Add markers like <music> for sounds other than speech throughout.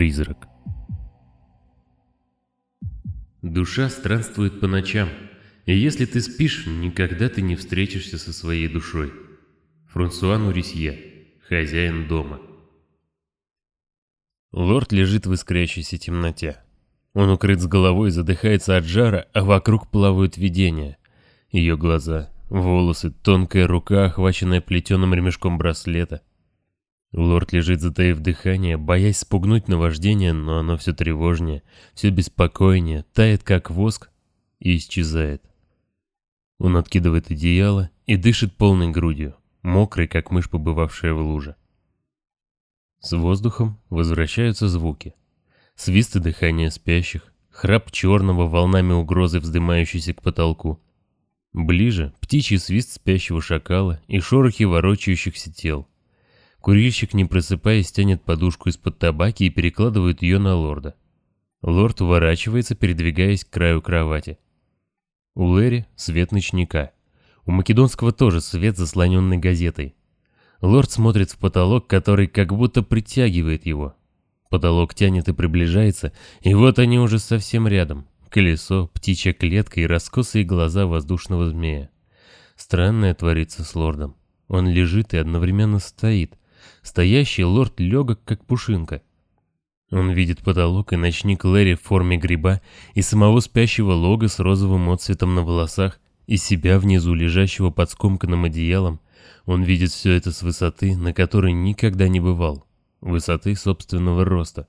Призрак Душа странствует по ночам, и если ты спишь, никогда ты не встретишься со своей душой. Франсуа Нурисье, хозяин дома. Лорд лежит в искрящейся темноте. Он укрыт с головой, задыхается от жара, а вокруг плавают видения. Ее глаза, волосы, тонкая рука, охваченная плетеным ремешком браслета. Лорд лежит, затаив дыхание, боясь спугнуть наваждение, но оно все тревожнее, все беспокойнее, тает как воск и исчезает. Он откидывает одеяло и дышит полной грудью, мокрый, как мышь, побывавшая в луже. С воздухом возвращаются звуки. Свист и дыхание спящих, храп черного волнами угрозы, вздымающийся к потолку. Ближе птичий свист спящего шакала и шорохи ворочающихся тел. Курильщик, не просыпаясь, тянет подушку из-под табаки и перекладывает ее на лорда. Лорд уворачивается, передвигаясь к краю кровати. У Лэри свет ночника. У Македонского тоже свет, заслоненный газетой. Лорд смотрит в потолок, который как будто притягивает его. Потолок тянет и приближается, и вот они уже совсем рядом. Колесо, птичья клетка и раскосые глаза воздушного змея. Странное творится с лордом. Он лежит и одновременно стоит. Стоящий лорд легок, как пушинка. Он видит потолок и ночник Лэри в форме гриба, и самого спящего лога с розовым отцветом на волосах, и себя внизу, лежащего под скомканным одеялом, он видит все это с высоты, на которой никогда не бывал, высоты собственного роста.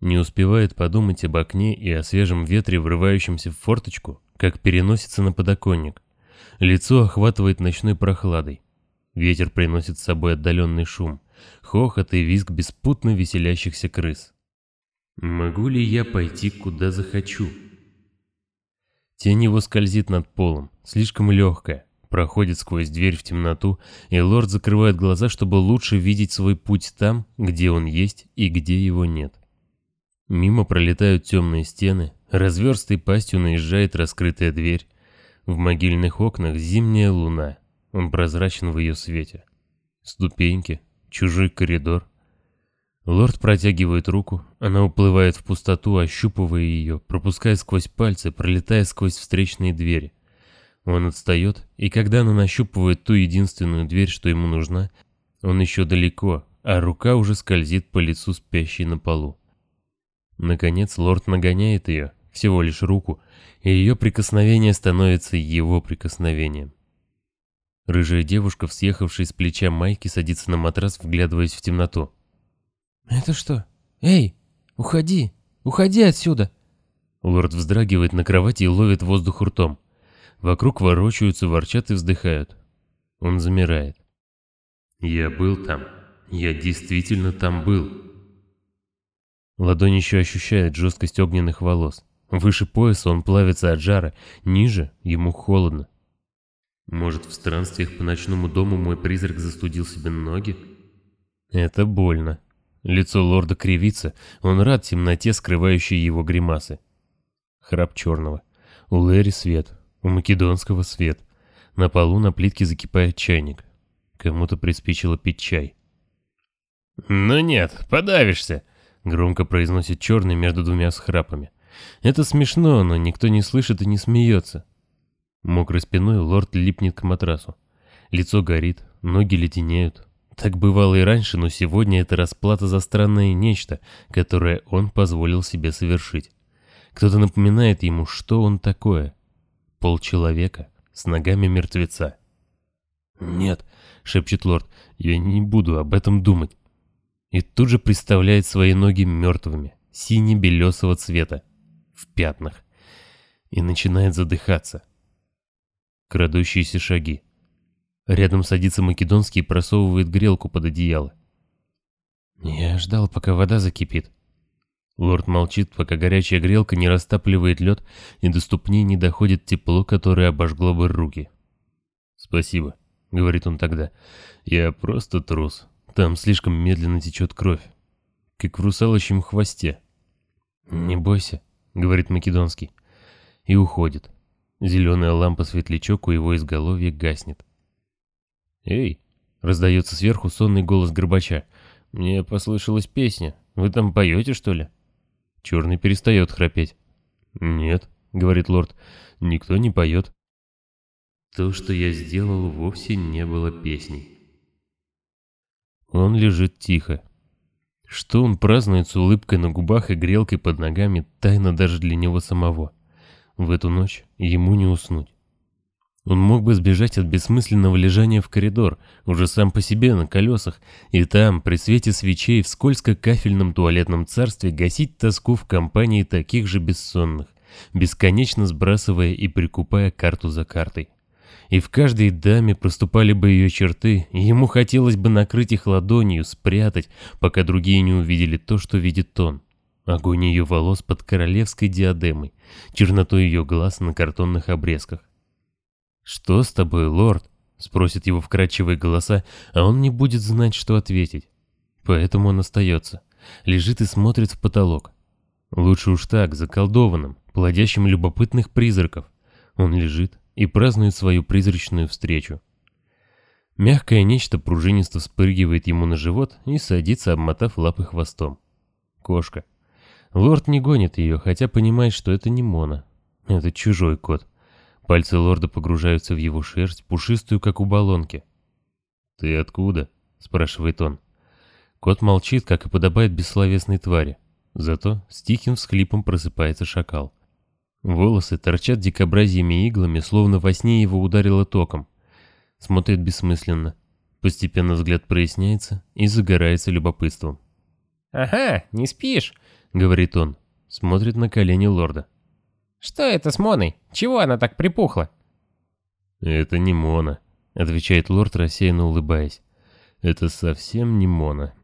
Не успевает подумать об окне и о свежем ветре, врывающемся в форточку, как переносится на подоконник. Лицо охватывает ночной прохладой. Ветер приносит с собой отдаленный шум, хохот и визг беспутно веселящихся крыс. «Могу ли я пойти, куда захочу?» Тень его скользит над полом, слишком легкая, проходит сквозь дверь в темноту, и лорд закрывает глаза, чтобы лучше видеть свой путь там, где он есть и где его нет. Мимо пролетают темные стены, разверстой пастью наезжает раскрытая дверь. В могильных окнах зимняя луна, он прозрачен в ее свете. Ступеньки, чужой коридор. Лорд протягивает руку, она уплывает в пустоту, ощупывая ее, пропуская сквозь пальцы, пролетая сквозь встречные двери. Он отстает, и когда она нащупывает ту единственную дверь, что ему нужна, он еще далеко, а рука уже скользит по лицу спящей на полу. Наконец лорд нагоняет ее, всего лишь руку, и ее прикосновение становится его прикосновением. Рыжая девушка, съехавшая с плеча майки, садится на матрас, вглядываясь в темноту. «Это что? Эй, уходи! Уходи отсюда!» Лорд вздрагивает на кровати и ловит воздух ртом. Вокруг ворочаются, ворчат и вздыхают. Он замирает. «Я был там. Я действительно там был». Ладонь еще ощущает жесткость огненных волос. Выше пояса он плавится от жара, ниже ему холодно. Может, в странствиях по ночному дому мой призрак застудил себе ноги? Это больно. Лицо лорда кривится, он рад темноте, скрывающей его гримасы. Храп черного. У Лэри свет, у Македонского свет. На полу на плитке закипает чайник. Кому-то приспичило пить чай. «Ну нет, подавишься!» — громко произносит черный между двумя схрапами. Это смешно, но никто не слышит и не смеется. Мокрой спиной лорд липнет к матрасу. Лицо горит, ноги леденеют. Так бывало и раньше, но сегодня это расплата за странное нечто, которое он позволил себе совершить. Кто-то напоминает ему, что он такое полчеловека с ногами мертвеца. «Нет», — шепчет лорд, — «я не буду об этом думать». И тут же представляет свои ноги мертвыми, сине-белесого цвета, в пятнах, и начинает задыхаться. Крадущиеся шаги. Рядом садится Македонский и просовывает грелку под одеяло. «Я ждал, пока вода закипит», Лорд молчит, пока горячая грелка не растапливает лед и до ступней не доходит тепло, которое обожгло бы руки. «Спасибо», — говорит он тогда. «Я просто трус. Там слишком медленно течет кровь. Как в русалочьем хвосте». «Не бойся», — говорит Македонский. И уходит. Зеленая лампа-светлячок у его изголовья гаснет. «Эй!» — Раздается сверху сонный голос Горбача. «Мне послышалась песня. Вы там поете, что ли?» Черный перестает храпеть. «Нет», — говорит лорд, — «никто не поет». То, что я сделал, вовсе не было песней. Он лежит тихо. Что он празднует с улыбкой на губах и грелкой под ногами, тайна даже для него самого. В эту ночь ему не уснуть. Он мог бы сбежать от бессмысленного лежания в коридор, уже сам по себе на колесах, и там, при свете свечей в скользко-кафельном туалетном царстве, гасить тоску в компании таких же бессонных, бесконечно сбрасывая и прикупая карту за картой. И в каждой даме проступали бы ее черты, и ему хотелось бы накрыть их ладонью, спрятать, пока другие не увидели то, что видит он. Огонь ее волос под королевской диадемой, черноту ее глаз на картонных обрезках. «Что с тобой, лорд?» — спросят его вкрадчивые голоса, а он не будет знать, что ответить. Поэтому он остается, лежит и смотрит в потолок. Лучше уж так, заколдованным, плодящим любопытных призраков. Он лежит и празднует свою призрачную встречу. Мягкое нечто пружинисто вспрыгивает ему на живот и садится, обмотав лапы хвостом. Кошка. Лорд не гонит ее, хотя понимает, что это не Мона. Это чужой кот. Пальцы лорда погружаются в его шерсть, пушистую, как у баллонки. «Ты откуда?» — спрашивает он. Кот молчит, как и подобает бессловесной твари. Зато с тихим всхлипом просыпается шакал. Волосы торчат дикобразьями иглами, словно во сне его ударило током. Смотрит бессмысленно. Постепенно взгляд проясняется и загорается любопытством. «Ага, не спишь?» — говорит он. Смотрит на колени лорда. «Что это с Моной? Чего она так припухла?» «Это не Мона», — отвечает лорд, рассеянно улыбаясь. «Это совсем не Мона».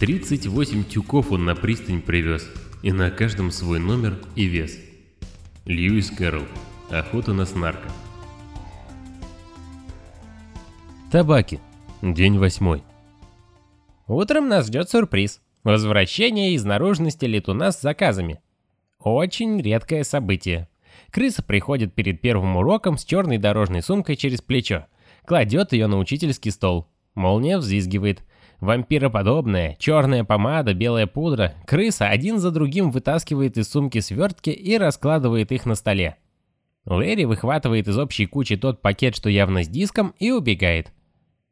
38 тюков он на пристань привез, и на каждом свой номер и вес. Льюис Кэрролл. Охота на снарка. Табаки. День восьмой. Утром нас ждет сюрприз. Возвращение из наружности летуна с заказами. Очень редкое событие. Крыса приходит перед первым уроком с черной дорожной сумкой через плечо. Кладет ее на учительский стол. Молния взвизгивает. Вампироподобная, черная помада, белая пудра, крыса один за другим вытаскивает из сумки свертки и раскладывает их на столе. Лэри выхватывает из общей кучи тот пакет, что явно с диском, и убегает.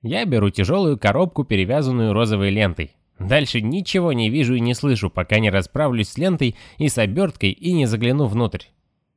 Я беру тяжелую коробку, перевязанную розовой лентой. Дальше ничего не вижу и не слышу, пока не расправлюсь с лентой и с оберткой и не загляну внутрь.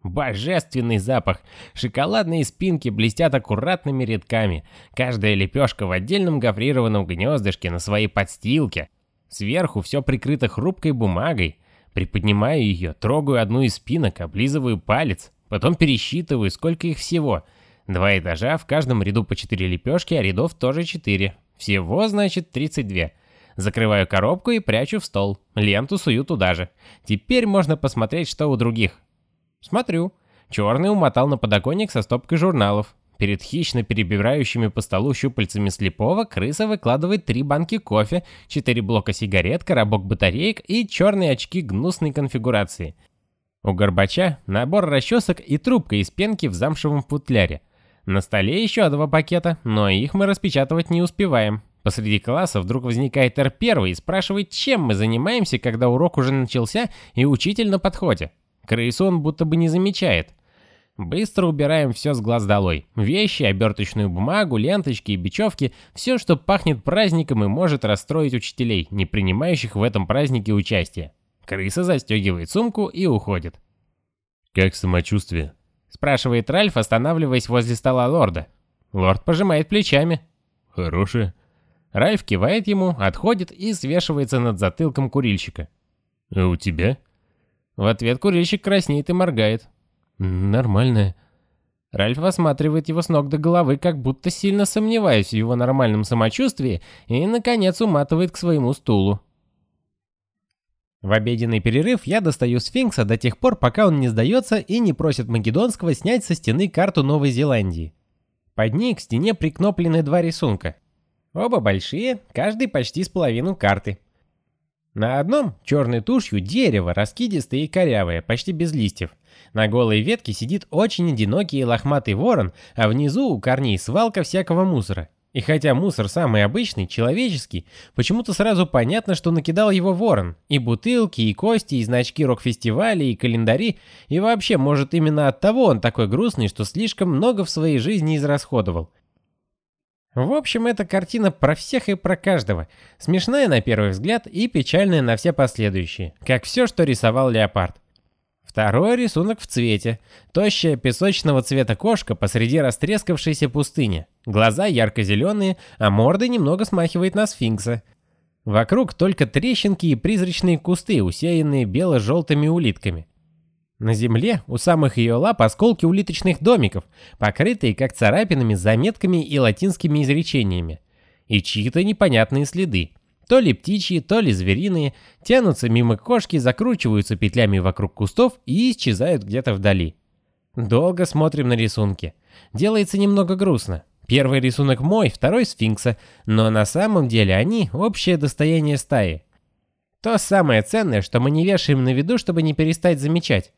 Божественный запах. Шоколадные спинки блестят аккуратными рядками. Каждая лепешка в отдельном гофрированном гнездышке на своей подстилке. Сверху все прикрыто хрупкой бумагой. Приподнимаю ее, трогаю одну из спинок, облизываю палец. Потом пересчитываю, сколько их всего. Два этажа, в каждом ряду по четыре лепешки, а рядов тоже четыре. Всего, значит, 32. Закрываю коробку и прячу в стол. Ленту сую туда же. Теперь можно посмотреть, что у других. Смотрю. Черный умотал на подоконник со стопкой журналов. Перед хищно перебирающими по столу щупальцами слепого крыса выкладывает три банки кофе, четыре блока сигарет, коробок батареек и черные очки гнусной конфигурации. У Горбача набор расчесок и трубка из пенки в замшевом футляре. На столе еще два пакета, но их мы распечатывать не успеваем. Посреди класса вдруг возникает Р-1 и спрашивает, чем мы занимаемся, когда урок уже начался и учитель на подходе. Крысу он будто бы не замечает. Быстро убираем все с глаз долой. Вещи, оберточную бумагу, ленточки и бечевки, все, что пахнет праздником и может расстроить учителей, не принимающих в этом празднике участие. Крыса застегивает сумку и уходит. «Как самочувствие?» спрашивает Ральф, останавливаясь возле стола лорда. Лорд пожимает плечами. «Хорошее». Ральф кивает ему, отходит и свешивается над затылком курильщика. «А у тебя?» В ответ курильщик краснеет и моргает. «Нормальная». Ральф осматривает его с ног до головы, как будто сильно сомневаясь в его нормальном самочувствии, и, наконец, уматывает к своему стулу. В обеденный перерыв я достаю сфинкса до тех пор, пока он не сдается и не просит Македонского снять со стены карту Новой Зеландии. Под ней к стене прикноплены два рисунка. Оба большие, каждый почти с половину карты. На одном черной тушью дерево, раскидистое и корявое, почти без листьев. На голой ветке сидит очень одинокий и лохматый ворон, а внизу у корней свалка всякого мусора. И хотя мусор самый обычный, человеческий, почему-то сразу понятно, что накидал его ворон. И бутылки, и кости, и значки рок-фестиваля, и календари. И вообще, может, именно от того он такой грустный, что слишком много в своей жизни израсходовал. В общем, эта картина про всех и про каждого. Смешная на первый взгляд и печальная на все последующие. Как все, что рисовал Леопард. Второй рисунок в цвете. Тощая песочного цвета кошка посреди растрескавшейся пустыни. Глаза ярко-зеленые, а морда немного смахивает на сфинкса. Вокруг только трещинки и призрачные кусты, усеянные бело-желтыми улитками. На земле у самых ее лап осколки улиточных домиков, покрытые как царапинами, заметками и латинскими изречениями. И чьи-то непонятные следы. То ли птичьи, то ли звериные, тянутся мимо кошки, закручиваются петлями вокруг кустов и исчезают где-то вдали. Долго смотрим на рисунки. Делается немного грустно. Первый рисунок мой, второй сфинкса, но на самом деле они общее достояние стаи. То самое ценное, что мы не вешаем на виду, чтобы не перестать замечать.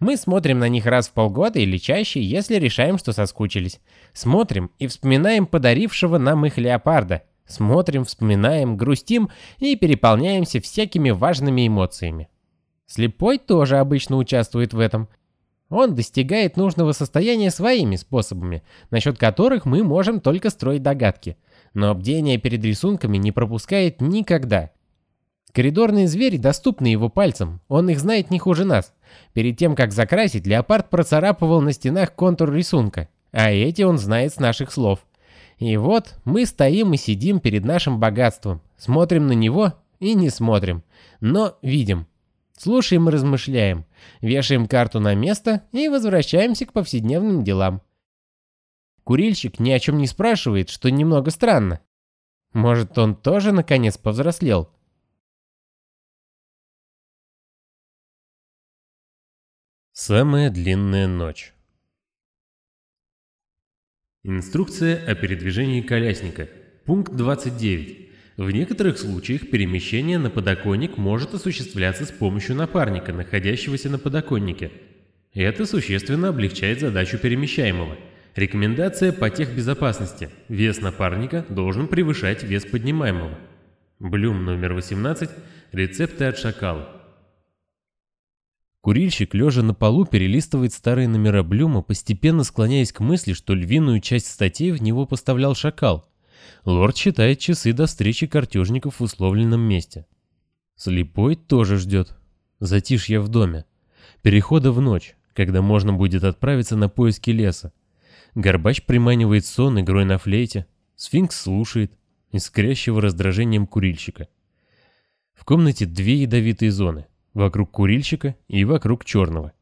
Мы смотрим на них раз в полгода или чаще, если решаем, что соскучились. Смотрим и вспоминаем подарившего нам их леопарда, Смотрим, вспоминаем, грустим и переполняемся всякими важными эмоциями. Слепой тоже обычно участвует в этом. Он достигает нужного состояния своими способами, насчет которых мы можем только строить догадки. Но бдение перед рисунками не пропускает никогда. Коридорные звери доступны его пальцам, он их знает не хуже нас. Перед тем, как закрасить, леопард процарапывал на стенах контур рисунка, а эти он знает с наших слов. И вот мы стоим и сидим перед нашим богатством, смотрим на него и не смотрим, но видим. Слушаем и размышляем, вешаем карту на место и возвращаемся к повседневным делам. Курильщик ни о чем не спрашивает, что немного странно. Может, он тоже наконец повзрослел? Самая длинная ночь Инструкция о передвижении колясника. Пункт 29. В некоторых случаях перемещение на подоконник может осуществляться с помощью напарника, находящегося на подоконнике. Это существенно облегчает задачу перемещаемого. Рекомендация по техбезопасности. Вес напарника должен превышать вес поднимаемого. Блюм номер 18. Рецепты от шакала. Курильщик, лежа на полу, перелистывает старые номера Блюма, постепенно склоняясь к мысли, что львиную часть статей в него поставлял шакал. Лорд считает часы до встречи картежников в условленном месте. Слепой тоже ждет. Затишье в доме. Перехода в ночь, когда можно будет отправиться на поиски леса. Горбач приманивает сон игрой на флейте. Сфинкс слушает, искрящего раздражением курильщика. В комнате две ядовитые зоны — Вокруг курильщика и вокруг черного.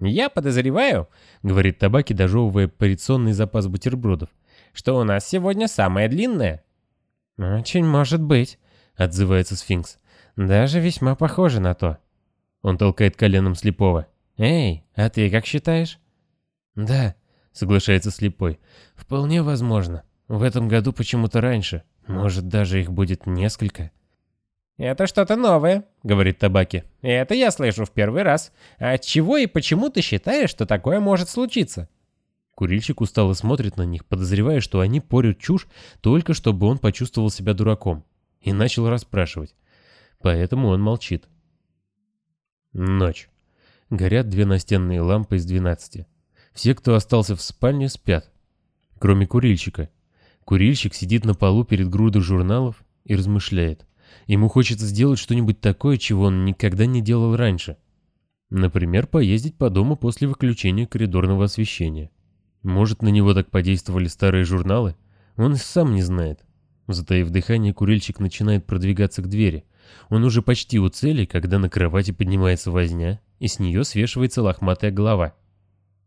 «Я подозреваю», — говорит табаки, дожевывая порционный запас бутербродов, «что у нас сегодня самая длинная». «Очень может быть», — отзывается сфинкс. «Даже весьма похоже на то». Он толкает коленом слепого. «Эй, а ты как считаешь?» «Да», — соглашается слепой. «Вполне возможно. В этом году почему-то раньше. Может, даже их будет несколько». «Это что-то новое», — говорит Табаки. «Это я слышу в первый раз. А чего и почему ты считаешь, что такое может случиться?» Курильщик устало смотрит на них, подозревая, что они порют чушь, только чтобы он почувствовал себя дураком. И начал расспрашивать. Поэтому он молчит. Ночь. Горят две настенные лампы из двенадцати. Все, кто остался в спальне, спят. Кроме курильщика. Курильщик сидит на полу перед грудой журналов и размышляет. Ему хочется сделать что-нибудь такое, чего он никогда не делал раньше. Например, поездить по дому после выключения коридорного освещения. Может, на него так подействовали старые журналы? Он сам не знает. Затаив дыхание, курильщик начинает продвигаться к двери. Он уже почти у цели, когда на кровати поднимается возня, и с нее свешивается лохматая голова.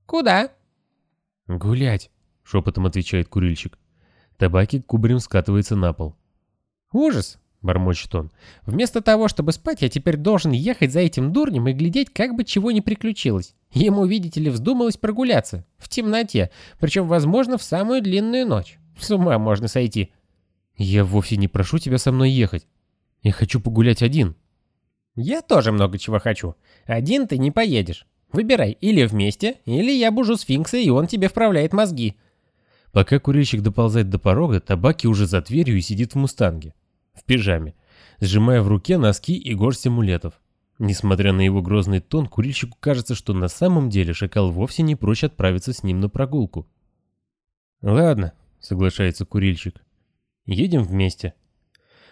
«Куда?» «Гулять», — шепотом отвечает курильщик. Табаки кубарем скатывается на пол. «Ужас! — бормочет он. «Вместо того, чтобы спать, я теперь должен ехать за этим дурнем и глядеть, как бы чего ни приключилось. Ему, видите ли, вздумалось прогуляться. В темноте. Причем, возможно, в самую длинную ночь. С ума можно сойти». «Я вовсе не прошу тебя со мной ехать. Я хочу погулять один». «Я тоже много чего хочу. Один ты не поедешь. Выбирай, или вместе, или я бужу сфинкса, и он тебе вправляет мозги». Пока курильщик доползает до порога, табаки уже за дверью и сидит в мустанге. В пижаме, сжимая в руке носки и горсть амулетов. Несмотря на его грозный тон, курильщику кажется, что на самом деле шакал вовсе не прочь отправиться с ним на прогулку. «Ладно», — соглашается курильщик. «Едем вместе».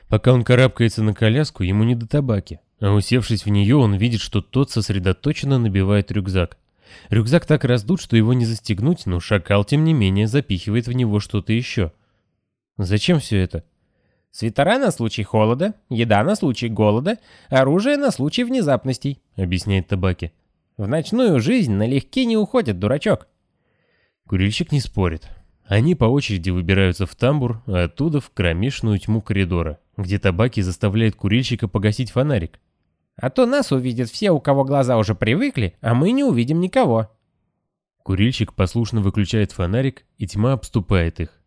Пока он карабкается на коляску, ему не до табаки. А усевшись в нее, он видит, что тот сосредоточенно набивает рюкзак. Рюкзак так раздут, что его не застегнуть, но шакал, тем не менее, запихивает в него что-то еще. Зачем все это? «Свитера на случай холода, еда на случай голода, оружие на случай внезапностей», — объясняет Табаки. «В ночную жизнь налегке не уходит, дурачок». Курильщик не спорит. Они по очереди выбираются в тамбур, а оттуда в кромешную тьму коридора, где Табаки заставляет курильщика погасить фонарик. А то нас увидят все, у кого глаза уже привыкли, а мы не увидим никого. Курильщик послушно выключает фонарик, и тьма обступает их.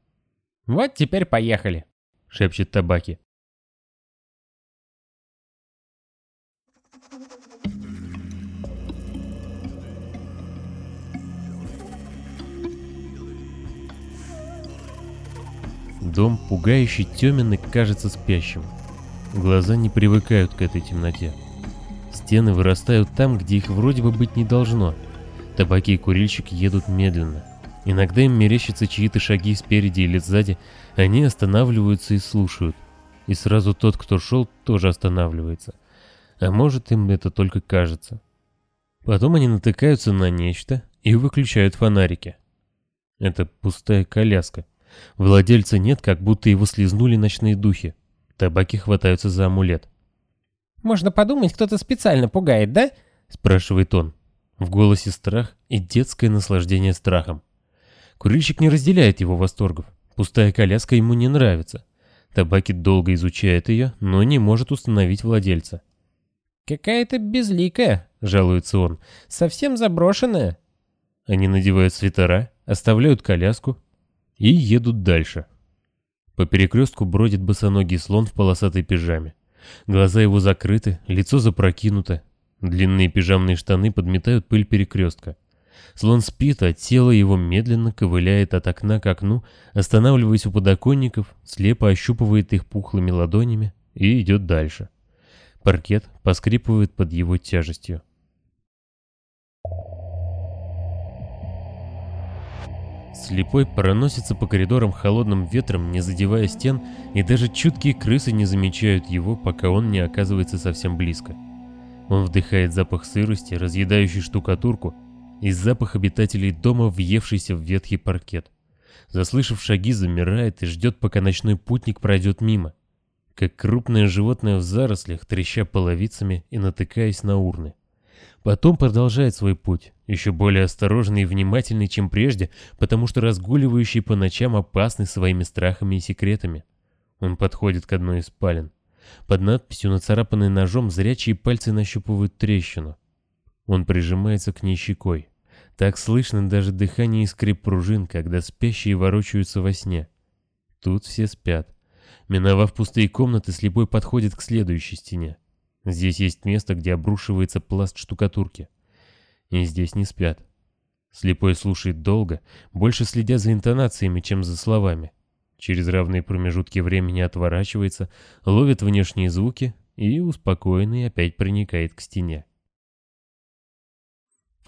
«Вот теперь поехали», — шепчет Табаки. Дом, пугающий темен и кажется спящим. Глаза не привыкают к этой темноте. Стены вырастают там, где их вроде бы быть не должно. Табаки и курильщик едут медленно. Иногда им мерещатся чьи-то шаги спереди или сзади, они останавливаются и слушают. И сразу тот, кто шел, тоже останавливается. А может им это только кажется. Потом они натыкаются на нечто и выключают фонарики. Это пустая коляска. Владельца нет, как будто его слезнули ночные духи. Табаки хватаются за амулет. «Можно подумать, кто-то специально пугает, да?» — спрашивает он. В голосе страх и детское наслаждение страхом. Курильщик не разделяет его восторгов. Пустая коляска ему не нравится. Табаки долго изучает ее, но не может установить владельца. «Какая-то безликая», — жалуется он. «Совсем заброшенная». Они надевают свитера, оставляют коляску и едут дальше. По перекрестку бродит босоногий слон в полосатой пижаме. Глаза его закрыты, лицо запрокинуто. Длинные пижамные штаны подметают пыль перекрестка. Слон спит, а тело его медленно ковыляет от окна к окну, останавливаясь у подоконников, слепо ощупывает их пухлыми ладонями и идет дальше. Паркет поскрипывает под его тяжестью. Слепой проносится по коридорам холодным ветром, не задевая стен, и даже чуткие крысы не замечают его, пока он не оказывается совсем близко. Он вдыхает запах сырости, разъедающий штукатурку, и запах обитателей дома, въевшийся в ветхий паркет. Заслышав шаги, замирает и ждет, пока ночной путник пройдет мимо. Как крупное животное в зарослях, треща половицами и натыкаясь на урны. Потом продолжает свой путь, еще более осторожный и внимательный, чем прежде, потому что разгуливающий по ночам опасный своими страхами и секретами. Он подходит к одной из спален. Под надписью, нацарапанной ножом, зрячие пальцы нащупывают трещину. Он прижимается к ней щекой. Так слышно даже дыхание и скрип пружин, когда спящие ворочаются во сне. Тут все спят. Миновав пустые комнаты, слепой подходит к следующей стене. Здесь есть место, где обрушивается пласт штукатурки. И здесь не спят. Слепой слушает долго, больше следя за интонациями, чем за словами. Через равные промежутки времени отворачивается, ловит внешние звуки и, успокоенный, опять проникает к стене.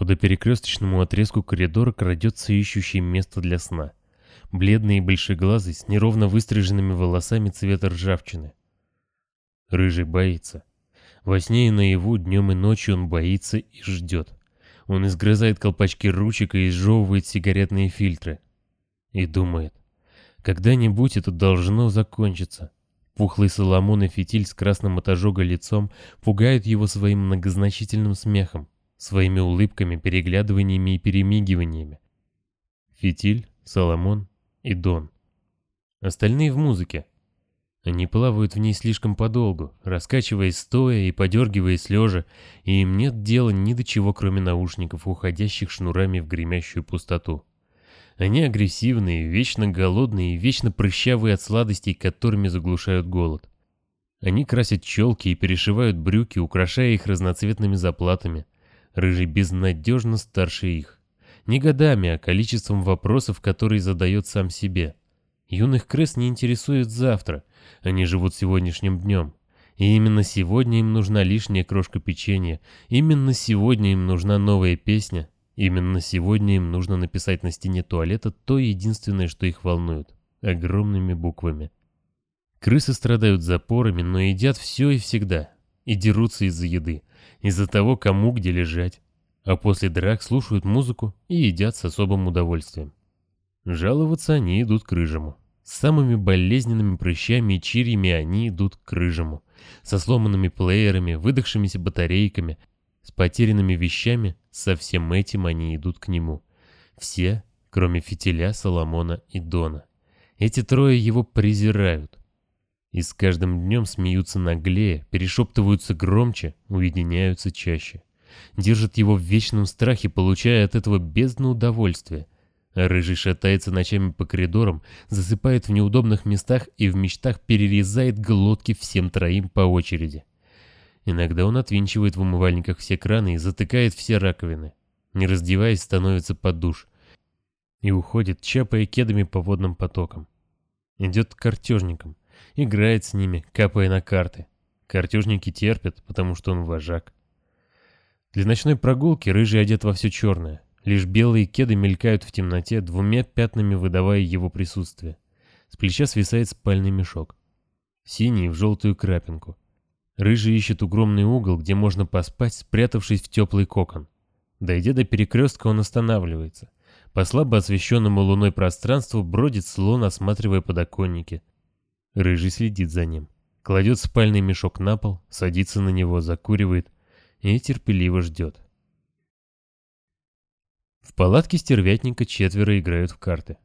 По перекресточному отрезку коридора крадется ищущий место для сна. Бледный и большеглазый, с неровно выстриженными волосами цвета ржавчины. Рыжий боится. Во сне и наяву, днем и ночью он боится и ждет. Он изгрызает колпачки ручек и изжевывает сигаретные фильтры. И думает, когда-нибудь это должно закончиться. Пухлый Соломон и фитиль с красным от лицом пугают его своим многозначительным смехом, своими улыбками, переглядываниями и перемигиваниями. Фитиль, Соломон и Дон. Остальные в музыке. Они плавают в ней слишком подолгу, раскачиваясь стоя и подергиваясь лежа, и им нет дела ни до чего, кроме наушников, уходящих шнурами в гремящую пустоту. Они агрессивные, вечно голодные и вечно прыщавые от сладостей, которыми заглушают голод. Они красят челки и перешивают брюки, украшая их разноцветными заплатами. Рыжий безнадежно старше их. Не годами, а количеством вопросов, которые задает сам себе. Юных крыс не интересует завтра, они живут сегодняшним днем. И именно сегодня им нужна лишняя крошка печенья, именно сегодня им нужна новая песня, именно сегодня им нужно написать на стене туалета то единственное, что их волнует, огромными буквами. Крысы страдают запорами, но едят все и всегда. И дерутся из-за еды, из-за того, кому где лежать. А после драк слушают музыку и едят с особым удовольствием. Жаловаться они идут к рыжему. С самыми болезненными прыщами и чирьями они идут к рыжему. Со сломанными плеерами, выдохшимися батарейками, с потерянными вещами, со всем этим они идут к нему. Все, кроме Фитиля, Соломона и Дона. Эти трое его презирают. И с каждым днем смеются наглее, перешептываются громче, уединяются чаще. Держат его в вечном страхе, получая от этого бездну удовольствия. А рыжий шатается ночами по коридорам, засыпает в неудобных местах и в мечтах перерезает глотки всем троим по очереди. Иногда он отвинчивает в умывальниках все краны и затыкает все раковины. Не раздеваясь, становится под душ. И уходит, чапая кедами по водным потокам. Идет к картежникам. Играет с ними, капая на карты. Картежники терпят, потому что он вожак. Для ночной прогулки рыжий одет во все черное. Лишь белые кеды мелькают в темноте, двумя пятнами выдавая его присутствие. С плеча свисает спальный мешок. Синий в желтую крапинку. Рыжий ищет огромный угол, где можно поспать, спрятавшись в теплый кокон. Дойдя до перекрестка, он останавливается. По слабо освещенному луной пространству бродит слон, осматривая подоконники. Рыжий следит за ним. Кладет спальный мешок на пол, садится на него, закуривает и терпеливо ждет. В палатке стервятника четверо играют в карты.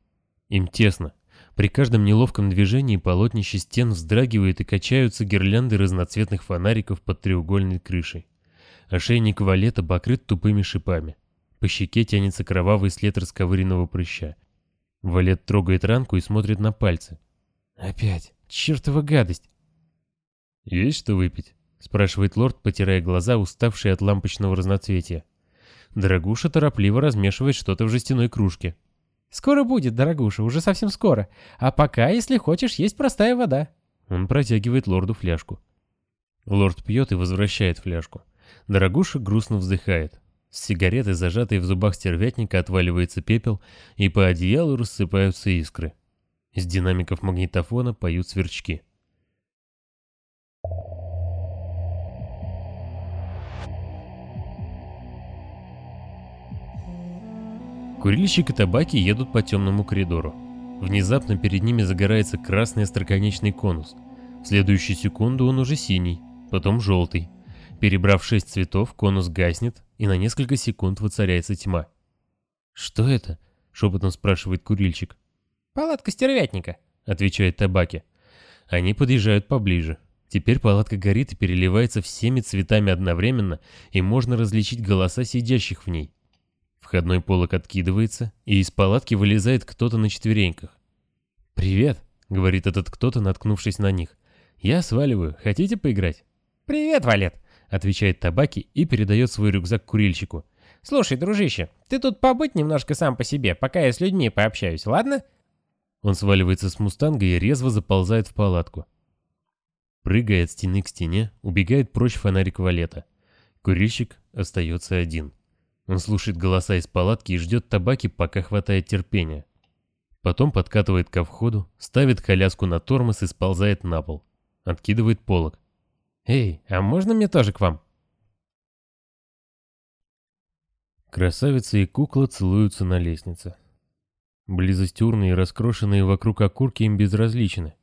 Им тесно. При каждом неловком движении полотнище стен вздрагивает и качаются гирлянды разноцветных фонариков под треугольной крышей. Ошейник валета покрыт тупыми шипами. По щеке тянется кровавый след расковыренного прыща. Валет трогает ранку и смотрит на пальцы. Опять. Чертова гадость. «Есть что выпить?» — спрашивает лорд, потирая глаза, уставшие от лампочного разноцветия. Дорогуша торопливо размешивает что-то в жестяной кружке. «Скоро будет, дорогуша, уже совсем скоро. А пока, если хочешь, есть простая вода». Он протягивает лорду фляжку. Лорд пьет и возвращает фляжку. Дорогуша грустно вздыхает. С сигареты, зажатой в зубах стервятника, отваливается пепел, и по одеялу рассыпаются искры. Из динамиков магнитофона поют сверчки. Курильщик и табаки едут по темному коридору. Внезапно перед ними загорается красный остроконечный конус. В следующую секунду он уже синий, потом желтый. Перебрав шесть цветов, конус гаснет, и на несколько секунд воцаряется тьма. «Что это?» — шепотом спрашивает курильщик. «Палатка стервятника», — отвечает табаки. Они подъезжают поближе. Теперь палатка горит и переливается всеми цветами одновременно, и можно различить голоса сидящих в ней. Входной полок откидывается, и из палатки вылезает кто-то на четвереньках. «Привет», — говорит этот кто-то, наткнувшись на них. «Я сваливаю. Хотите поиграть?» «Привет, Валет», — отвечает табаки и передает свой рюкзак курильщику. «Слушай, дружище, ты тут побыть немножко сам по себе, пока я с людьми пообщаюсь, ладно?» Он сваливается с мустанга и резво заползает в палатку. Прыгая от стены к стене, убегает прочь фонарик валета. Курильщик остается один. Он слушает голоса из палатки и ждет табаки, пока хватает терпения. Потом подкатывает ко входу, ставит коляску на тормоз и сползает на пол. Откидывает полог. «Эй, а можно мне тоже к вам?» Красавица и кукла целуются на лестнице. Близость урны и раскрошенные вокруг окурки им безразличны.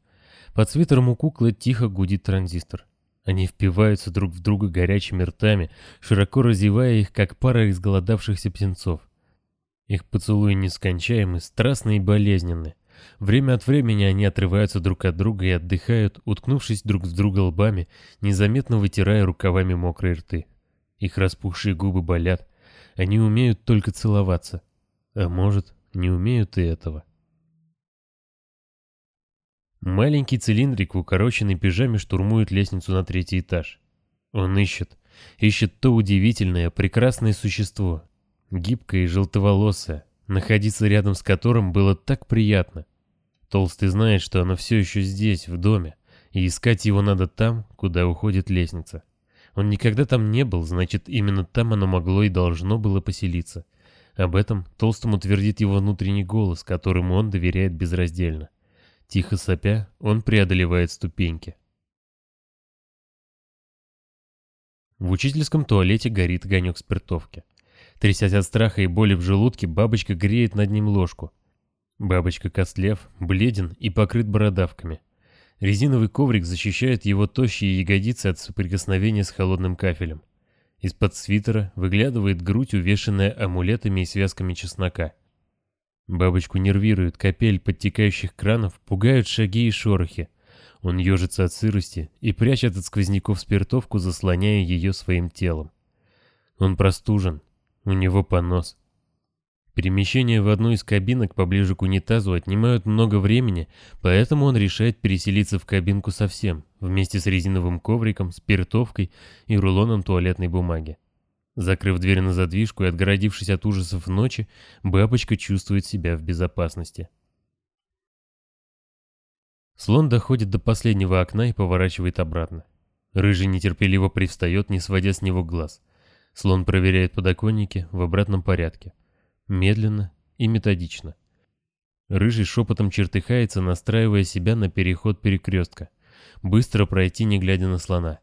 Под свитером у куклы тихо гудит транзистор. Они впиваются друг в друга горячими ртами, широко разевая их, как пара изголодавшихся птенцов. Их поцелуи нескончаемы, страстные и болезненны. Время от времени они отрываются друг от друга и отдыхают, уткнувшись друг в друга лбами, незаметно вытирая рукавами мокрые рты. Их распухшие губы болят. Они умеют только целоваться. А может, не умеют и этого. Маленький цилиндрик в укороченной пижаме штурмует лестницу на третий этаж. Он ищет, ищет то удивительное, прекрасное существо, гибкое и желтоволосое, находиться рядом с которым было так приятно. Толстый знает, что оно все еще здесь, в доме, и искать его надо там, куда уходит лестница. Он никогда там не был, значит, именно там оно могло и должно было поселиться. Об этом Толстому твердит его внутренний голос, которому он доверяет безраздельно. Тихо сопя, он преодолевает ступеньки. В учительском туалете горит огонек спиртовки. Трясясь от страха и боли в желудке, бабочка греет над ним ложку. Бабочка костлев, бледен и покрыт бородавками. Резиновый коврик защищает его тощие ягодицы от соприкосновения с холодным кафелем. Из-под свитера выглядывает грудь, увешанная амулетами и связками чеснока. Бабочку нервирует капель подтекающих кранов, пугают шаги и шорохи. Он ежится от сырости и прячет от сквозняков спиртовку, заслоняя ее своим телом. Он простужен, у него понос. Перемещения в одну из кабинок поближе к унитазу отнимают много времени, поэтому он решает переселиться в кабинку совсем, вместе с резиновым ковриком, спиртовкой и рулоном туалетной бумаги. Закрыв дверь на задвижку и отгородившись от ужасов ночи, бабочка чувствует себя в безопасности. Слон доходит до последнего окна и поворачивает обратно. Рыжий нетерпеливо привстает, не сводя с него глаз. Слон проверяет подоконники в обратном порядке. Медленно и методично. Рыжий шепотом чертыхается, настраивая себя на переход перекрестка. Быстро пройти, не глядя на слона.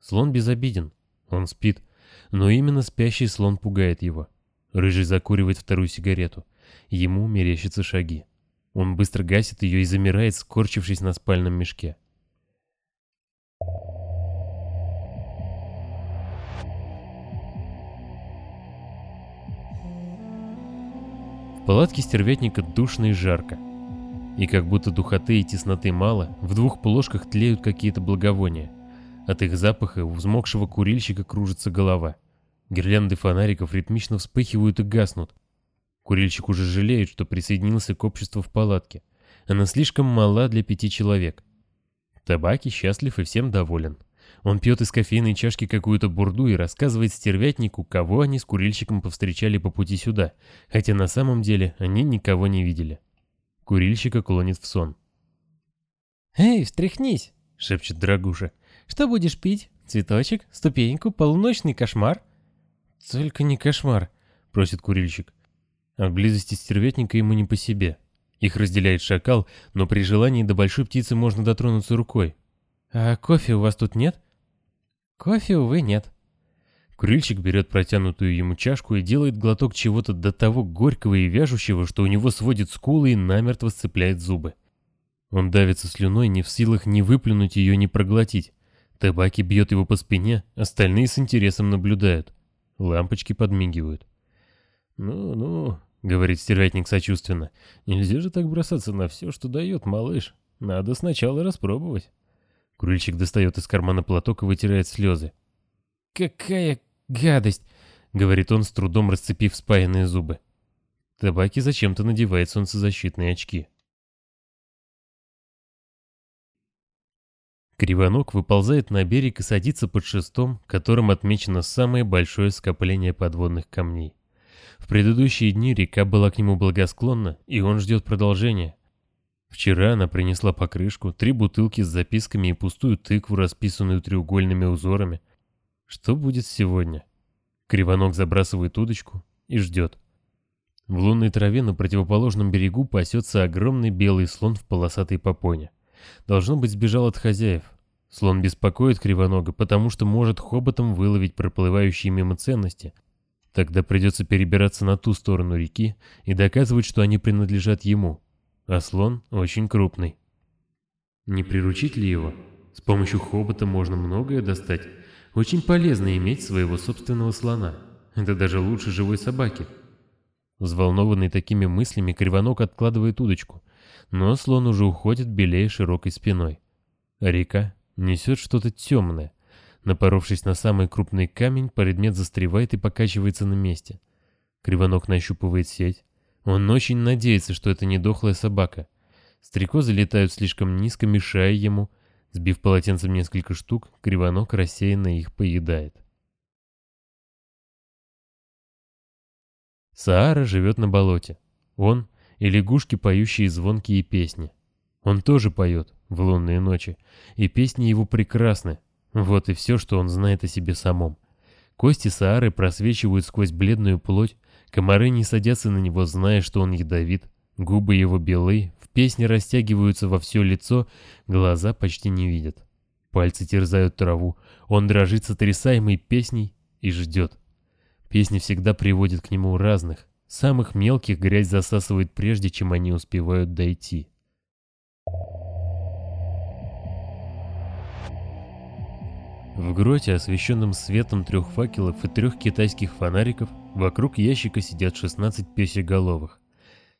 Слон безобиден. Он спит. Но именно спящий слон пугает его. Рыжий закуривает вторую сигарету. Ему мерещатся шаги. Он быстро гасит ее и замирает, скорчившись на спальном мешке. Палатке стервятника душно и жарко. И как будто духоты и тесноты мало, в двух плошках тлеют какие-то благовония. От их запаха у взмокшего курильщика кружится голова. Гирлянды фонариков ритмично вспыхивают и гаснут. Курильщик уже жалеет, что присоединился к обществу в палатке. Она слишком мала для пяти человек. Табаки счастлив и всем доволен. Он пьет из кофейной чашки какую-то бурду и рассказывает стервятнику, кого они с курильщиком повстречали по пути сюда, хотя на самом деле они никого не видели. Курильщика клонит в сон. «Эй, встряхнись!» — шепчет Драгуша. «Что будешь пить? Цветочек? Ступеньку? Полуночный кошмар?» «Только не кошмар», — просит курильщик. От близости стервятника ему не по себе. Их разделяет шакал, но при желании до большой птицы можно дотронуться рукой. «А кофе у вас тут нет?» Кофе, увы, нет. Курильщик берет протянутую ему чашку и делает глоток чего-то до того горького и вяжущего, что у него сводит скулы и намертво сцепляет зубы. Он давится слюной, не в силах ни выплюнуть ее, ни проглотить. Табаки бьет его по спине, остальные с интересом наблюдают. Лампочки подмигивают. «Ну-ну», — говорит стервятник сочувственно, — «нельзя же так бросаться на все, что дает малыш. Надо сначала распробовать». Курильщик достает из кармана платок и вытирает слезы. «Какая гадость!» — говорит он, с трудом расцепив спаянные зубы. Табаки зачем-то надевает солнцезащитные очки. Кривонок выползает на берег и садится под шестом, которым отмечено самое большое скопление подводных камней. В предыдущие дни река была к нему благосклонна, и он ждет продолжения. Вчера она принесла покрышку, три бутылки с записками и пустую тыкву, расписанную треугольными узорами. Что будет сегодня? Кривонок забрасывает удочку и ждет. В лунной траве на противоположном берегу пасется огромный белый слон в полосатой попоне. Должно быть, сбежал от хозяев. Слон беспокоит Кривонога, потому что может хоботом выловить проплывающие мимо ценности. Тогда придется перебираться на ту сторону реки и доказывать, что они принадлежат ему а слон очень крупный. Не приручить ли его? С помощью хобота можно многое достать. Очень полезно иметь своего собственного слона. Это даже лучше живой собаки. Взволнованный такими мыслями, Кривонок откладывает удочку. но слон уже уходит, белее широкой спиной. Река несет что-то темное. Напоровшись на самый крупный камень, предмет застревает и покачивается на месте. Кривонок нащупывает сеть. Он очень надеется, что это не дохлая собака. Стрекозы летают слишком низко, мешая ему. Сбив полотенцем несколько штук, кривонок рассеянно их поедает. Саара живет на болоте. Он и лягушки, поющие звонкие песни. Он тоже поет в лунные ночи, и песни его прекрасны. Вот и все, что он знает о себе самом. Кости Саары просвечивают сквозь бледную плоть, комары не садятся на него, зная, что он ядовит, губы его белые, в песне растягиваются во все лицо, глаза почти не видят. Пальцы терзают траву, он дрожит сотрясаемой песней и ждет. Песни всегда приводят к нему разных, самых мелких грязь засасывает прежде, чем они успевают дойти. В гроте, освещенном светом трех факелов и трех китайских фонариков, вокруг ящика сидят 16 песеголовых.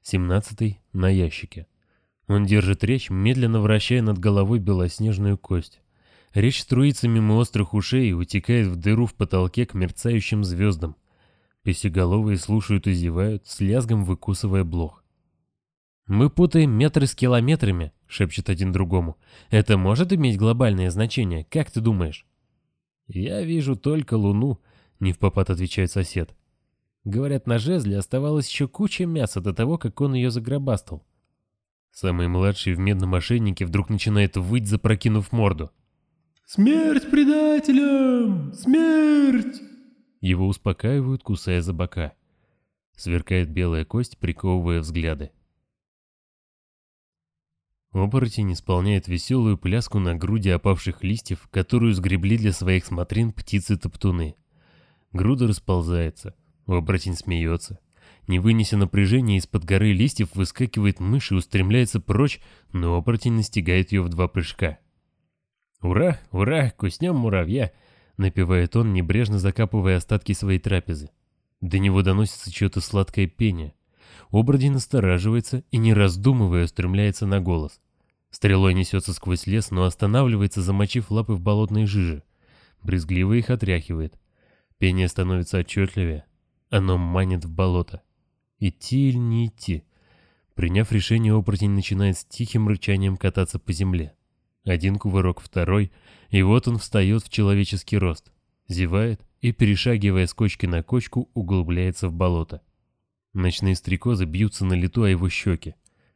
17 на ящике. Он держит речь, медленно вращая над головой белоснежную кость. Речь струится мимо острых ушей и утекает в дыру в потолке к мерцающим звездам. Песеголовые слушают и зевают, с лязгом выкусывая блох. «Мы путаем метры с километрами», — шепчет один другому. «Это может иметь глобальное значение, как ты думаешь?» «Я вижу только луну», — не в попад отвечает сосед. Говорят, на жезле оставалось еще куча мяса до того, как он ее загробастал. Самый младший в медном ошейнике вдруг начинает выть, запрокинув морду. «Смерть предателям! Смерть!» Его успокаивают, кусая за бока. Сверкает белая кость, приковывая взгляды. Оборотень исполняет веселую пляску на груди опавших листьев, которую сгребли для своих смотрин птицы-топтуны. Груда расползается. Оборотень смеется. Не вынеся напряжения, из-под горы листьев выскакивает мышь и устремляется прочь, но оборотень настигает ее в два прыжка. «Ура, ура, куснем муравья!» — напевает он, небрежно закапывая остатки своей трапезы. До него доносится чье-то сладкое пение. Оборотень настораживается и, не раздумывая, устремляется на голос. Стрелой несется сквозь лес, но останавливается, замочив лапы в болотной жиже. Брезгливо их отряхивает. Пение становится отчетливее. Оно манит в болото. Идти или не идти? Приняв решение, оборотень начинает с тихим рычанием кататься по земле. Один кувырок, второй, и вот он встает в человеческий рост. Зевает и, перешагивая с кочки на кочку, углубляется в болото. Ночные стрекозы бьются на лету о его щеки.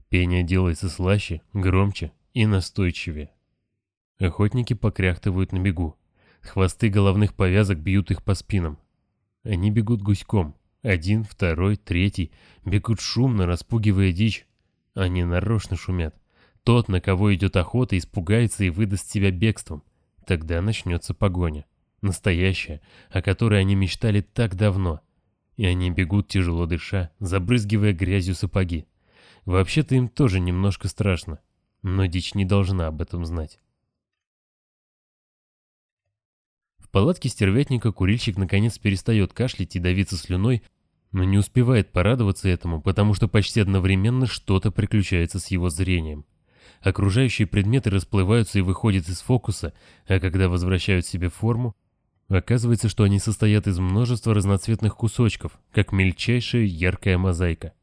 Пение делается слаще, громче и настойчивее. Охотники покряхтывают на бегу. Хвосты головных повязок бьют их по спинам. Они бегут гуськом. Один, второй, третий. Бегут шумно, распугивая дичь. Они нарочно шумят. Тот, на кого идет охота, испугается и выдаст себя бегством. Тогда начнется погоня. Настоящая, о которой они мечтали так давно — и они бегут тяжело дыша, забрызгивая грязью сапоги. Вообще-то им тоже немножко страшно, но дичь не должна об этом знать. В палатке стервятника курильщик наконец перестает кашлять и давиться слюной, но не успевает порадоваться этому, потому что почти одновременно что-то приключается с его зрением. Окружающие предметы расплываются и выходят из фокуса, а когда возвращают себе форму, Оказывается, что они состоят из множества разноцветных кусочков, как мельчайшая яркая мозаика.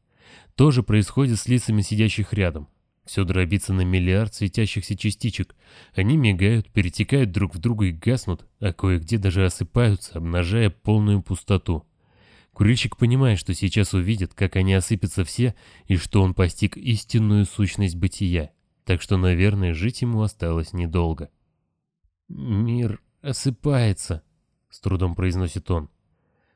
То же происходит с лицами сидящих рядом. Все дробится на миллиард светящихся частичек. Они мигают, перетекают друг в друга и гаснут, а кое-где даже осыпаются, обнажая полную пустоту. Курильщик понимает, что сейчас увидит, как они осыпятся все, и что он постиг истинную сущность бытия. Так что, наверное, жить ему осталось недолго. «Мир осыпается», — с трудом произносит он.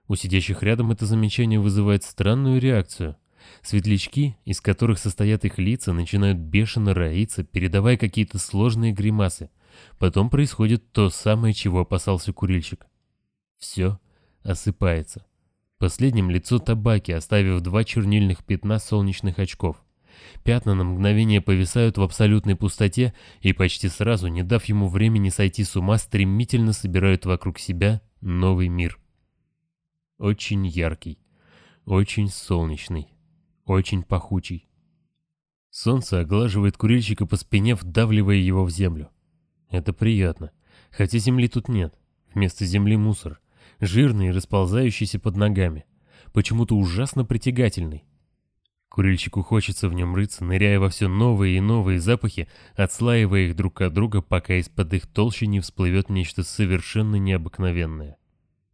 У сидящих рядом это замечание вызывает странную реакцию. Светлячки, из которых состоят их лица, начинают бешено роиться, передавая какие-то сложные гримасы. Потом происходит то самое, чего опасался курильщик. Все осыпается. Последним лицо табаки, оставив два чернильных пятна солнечных очков. Пятна на мгновение повисают в абсолютной пустоте и почти сразу, не дав ему времени сойти с ума, стремительно собирают вокруг себя новый мир. Очень яркий, очень солнечный, очень пахучий. Солнце оглаживает курильщика по спине, вдавливая его в землю. Это приятно, хотя земли тут нет. Вместо земли мусор, жирный и расползающийся под ногами. Почему-то ужасно притягательный. Курильщику хочется в нем рыться, ныряя во все новые и новые запахи, отслаивая их друг от друга, пока из-под их толщи не всплывет нечто совершенно необыкновенное.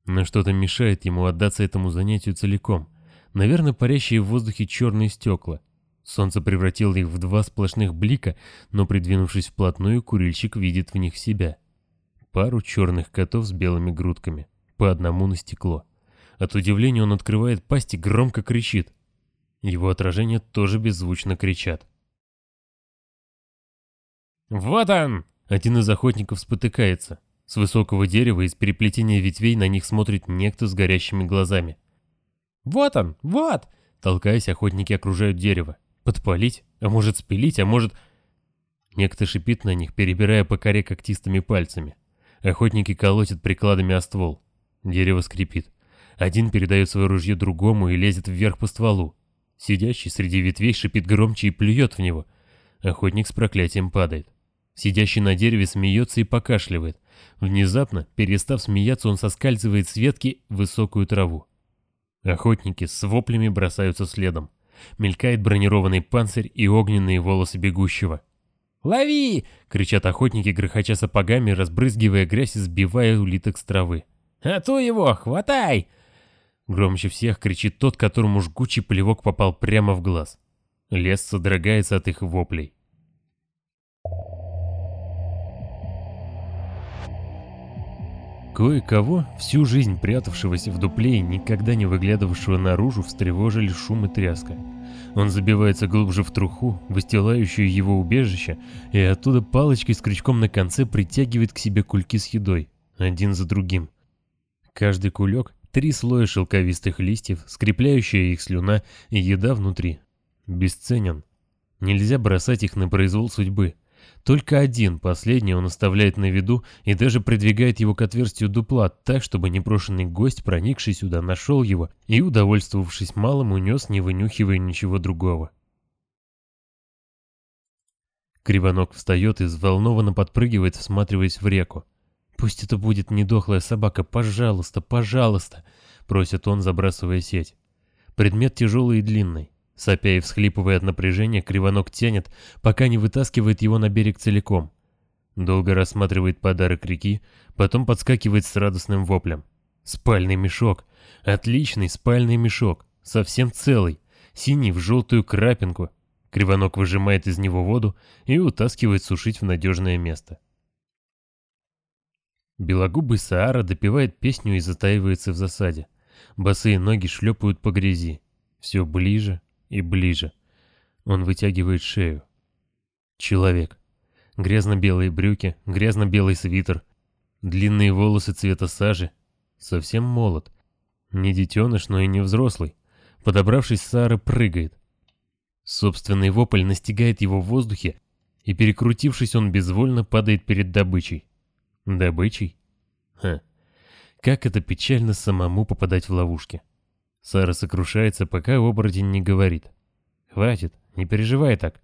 Но что-то мешает ему отдаться этому занятию целиком. Наверное, парящие в воздухе черные стекла. Солнце превратило их в два сплошных блика, но придвинувшись вплотную, курильщик видит в них себя. Пару черных котов с белыми грудками, по одному на стекло. От удивления он открывает пасть и громко кричит. Его отражения тоже беззвучно кричат. «Вот он!» Один из охотников спотыкается. С высокого дерева из переплетения ветвей на них смотрит некто с горящими глазами. «Вот он! Вот!» Толкаясь, охотники окружают дерево. Подпалить? А может спилить? А может... Некто шипит на них, перебирая по коре когтистыми пальцами. Охотники колотят прикладами о ствол. Дерево скрипит. Один передает свое ружье другому и лезет вверх по стволу. Сидящий среди ветвей шипит громче и плюет в него. Охотник с проклятием падает. Сидящий на дереве смеется и покашливает. Внезапно, перестав смеяться, он соскальзывает с ветки в высокую траву. Охотники с воплями бросаются следом. Мелькает бронированный панцирь и огненные волосы бегущего. «Лови!» — кричат охотники, грохоча сапогами, разбрызгивая грязь и сбивая улиток с травы. «А то его! Хватай!» Громче всех кричит тот, которому жгучий плевок попал прямо в глаз. Лес содрогается от их воплей. Кое-кого, всю жизнь прятавшегося в дупле и никогда не выглядывавшего наружу, встревожили шум и тряска. Он забивается глубже в труху, выстилающую его убежище, и оттуда палочкой с крючком на конце притягивает к себе кульки с едой, один за другим. Каждый кулек Три слоя шелковистых листьев, скрепляющая их слюна и еда внутри. Бесценен. Нельзя бросать их на произвол судьбы. Только один, последний, он оставляет на виду и даже придвигает его к отверстию дупла так, чтобы непрошенный гость, проникший сюда, нашел его и, удовольствовавшись малым, унес, не вынюхивая ничего другого. Кривонок встает и взволнованно подпрыгивает, всматриваясь в реку. «Пусть это будет недохлая собака, пожалуйста, пожалуйста!» — просит он, забрасывая сеть. Предмет тяжелый и длинный. Сопя и всхлипывая от напряжения, кривонок тянет, пока не вытаскивает его на берег целиком. Долго рассматривает подарок реки, потом подскакивает с радостным воплем. Спальный мешок. Отличный спальный мешок. Совсем целый. Синий в желтую крапинку. Кривонок выжимает из него воду и утаскивает сушить в надежное место. Белогубый Саара допивает песню и затаивается в засаде. Босые ноги шлепают по грязи. Все ближе и ближе. Он вытягивает шею. Человек. Грязно-белые брюки, грязно-белый свитер. Длинные волосы цвета сажи. Совсем молод. Не детеныш, но и не взрослый. Подобравшись, Саара прыгает. Собственный вопль настигает его в воздухе, и перекрутившись, он безвольно падает перед добычей. Добычей? Ха. Как это печально самому попадать в ловушки. Сара сокрушается, пока оборотень не говорит. Хватит, не переживай так.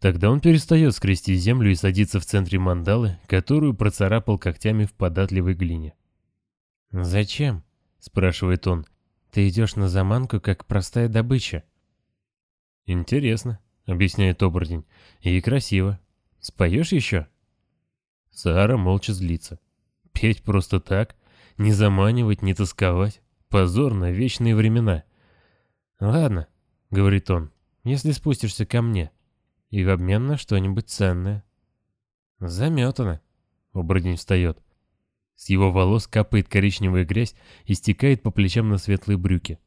Тогда он перестает скрести землю и садится в центре мандалы, которую процарапал когтями в податливой глине. «Зачем?» — спрашивает он. «Ты идешь на заманку, как простая добыча». «Интересно», — объясняет оборотень. «И красиво. Споешь еще?» Сара молча злится. Петь просто так, не заманивать, не тосковать. Позор на вечные времена. «Ладно», — говорит он, — «если спустишься ко мне, и в обмен на что-нибудь ценное». «Заметано», — оборотень встает. С его волос капает коричневая грязь и стекает по плечам на светлые брюки.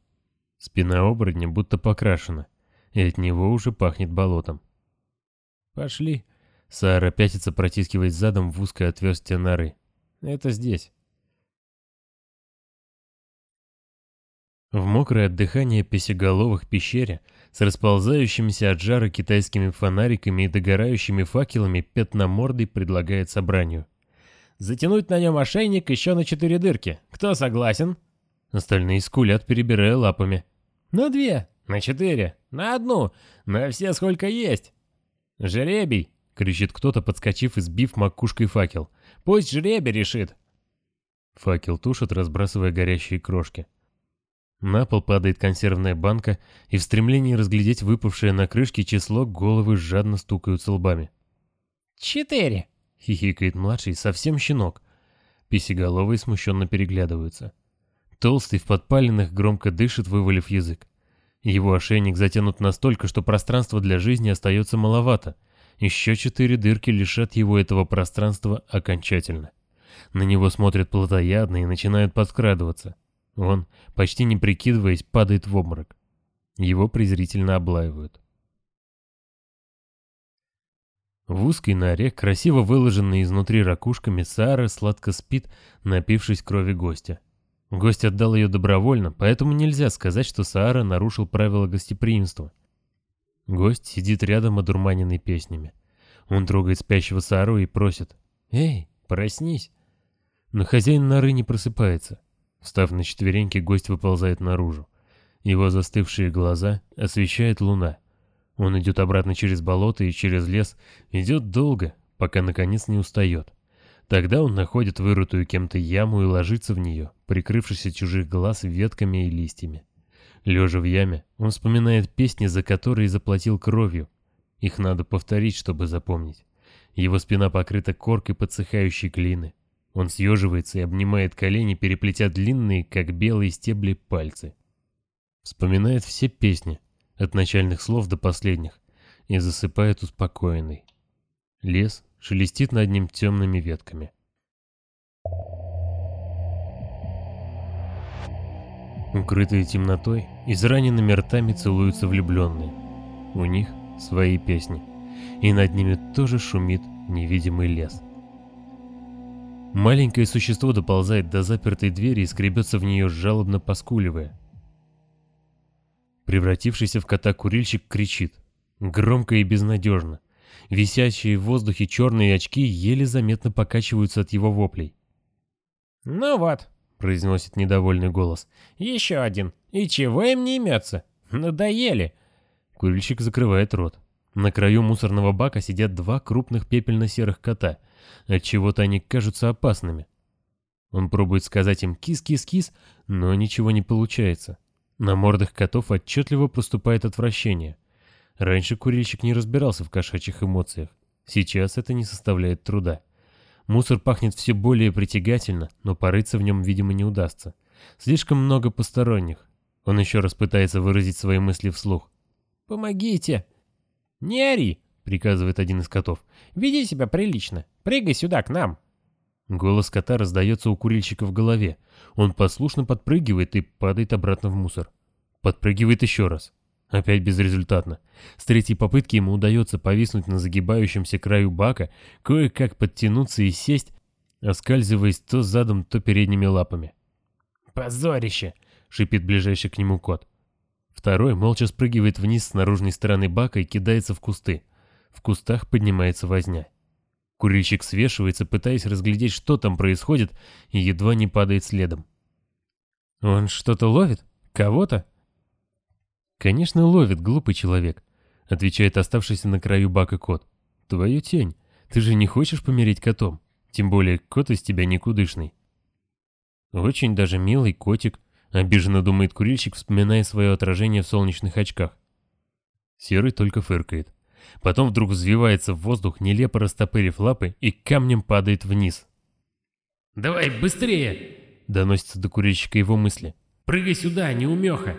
Спина оборотня будто покрашена, и от него уже пахнет болотом. «Пошли», Сара пятится, протискиваясь задом в узкое отверстие норы. Это здесь. В мокрое от дыхания песеголовых пещере с расползающимися от жара китайскими фонариками и догорающими факелами пятномордый предлагает собранию. «Затянуть на нем ошейник еще на четыре дырки. Кто согласен?» Остальные скулят, перебирая лапами. «На две. На четыре. На одну. На все сколько есть. Жеребий, кричит кто-то, подскочив и сбив макушкой факел. Пусть жребий решит. Факел тушит, разбрасывая горящие крошки. На пол падает консервная банка, и в стремлении разглядеть выпавшее на крышке число головы жадно стукаются лбами. «Четыре!» — хихикает младший, совсем щенок. Писеголовые смущенно переглядываются. Толстый в подпаленных громко дышит, вывалив язык. Его ошейник затянут настолько, что пространства для жизни остается маловато. Еще четыре дырки лишат его этого пространства окончательно. На него смотрят плотоядно и начинают подкрадываться. Он, почти не прикидываясь, падает в обморок. Его презрительно облаивают. В узкой норе, красиво выложенной изнутри ракушками, Сара сладко спит, напившись крови гостя. Гость отдал ее добровольно, поэтому нельзя сказать, что Саара нарушил правила гостеприимства. Гость сидит рядом, одурманенный песнями. Он трогает спящего Саару и просит «Эй, проснись!» Но хозяин норы не просыпается. Встав на четвереньки, гость выползает наружу. Его застывшие глаза освещает луна. Он идет обратно через болото и через лес, идет долго, пока наконец не устает. Тогда он находит вырытую кем-то яму и ложится в нее, прикрывшись от чужих глаз ветками и листьями. Лежа в яме, он вспоминает песни, за которые заплатил кровью. Их надо повторить, чтобы запомнить. Его спина покрыта коркой подсыхающей глины. Он съеживается и обнимает колени, переплетя длинные, как белые стебли, пальцы. Вспоминает все песни, от начальных слов до последних, и засыпает успокоенный. Лес шелестит над ним темными ветками. Укрытые темнотой, израненными ртами целуются влюбленные. У них свои песни, и над ними тоже шумит невидимый лес. Маленькое существо доползает до запертой двери и скребется в нее, жалобно поскуливая. Превратившийся в кота курильщик кричит. Громко и безнадежно. Висящие в воздухе черные очки еле заметно покачиваются от его воплей. «Ну вот», — произносит недовольный голос, — «еще один. И чего им не имется? Надоели». Курильщик закрывает рот. На краю мусорного бака сидят два крупных пепельно-серых кота. Отчего-то они кажутся опасными. Он пробует сказать им «кис-кис-кис», но ничего не получается. На мордах котов отчетливо проступает отвращение. Раньше курильщик не разбирался в кошачьих эмоциях. Сейчас это не составляет труда. Мусор пахнет все более притягательно, но порыться в нем, видимо, не удастся. Слишком много посторонних. Он еще раз пытается выразить свои мысли вслух. «Помогите!» «Не ори!» — приказывает один из котов. «Веди себя прилично. Прыгай сюда, к нам!» Голос кота раздается у курильщика в голове. Он послушно подпрыгивает и падает обратно в мусор. Подпрыгивает еще раз. Опять безрезультатно. С третьей попытки ему удается повиснуть на загибающемся краю бака, кое-как подтянуться и сесть, оскальзываясь то задом, то передними лапами. «Позорище!» — шипит ближайший к нему кот. Второй молча спрыгивает вниз с наружной стороны бака и кидается в кусты. В кустах поднимается возня. Курильщик свешивается, пытаясь разглядеть, что там происходит, и едва не падает следом. «Он что-то ловит? Кого-то?» «Конечно, ловит, глупый человек», — отвечает оставшийся на краю бака кот. «Твою тень. Ты же не хочешь помереть котом? Тем более кот из тебя никудышный». «Очень даже милый котик», — обиженно думает курильщик, вспоминая свое отражение в солнечных очках. Серый только фыркает. Потом вдруг взвивается в воздух, нелепо растопырив лапы, и камнем падает вниз. «Давай быстрее!» — доносится до курильщика его мысли. «Прыгай сюда, неумеха!»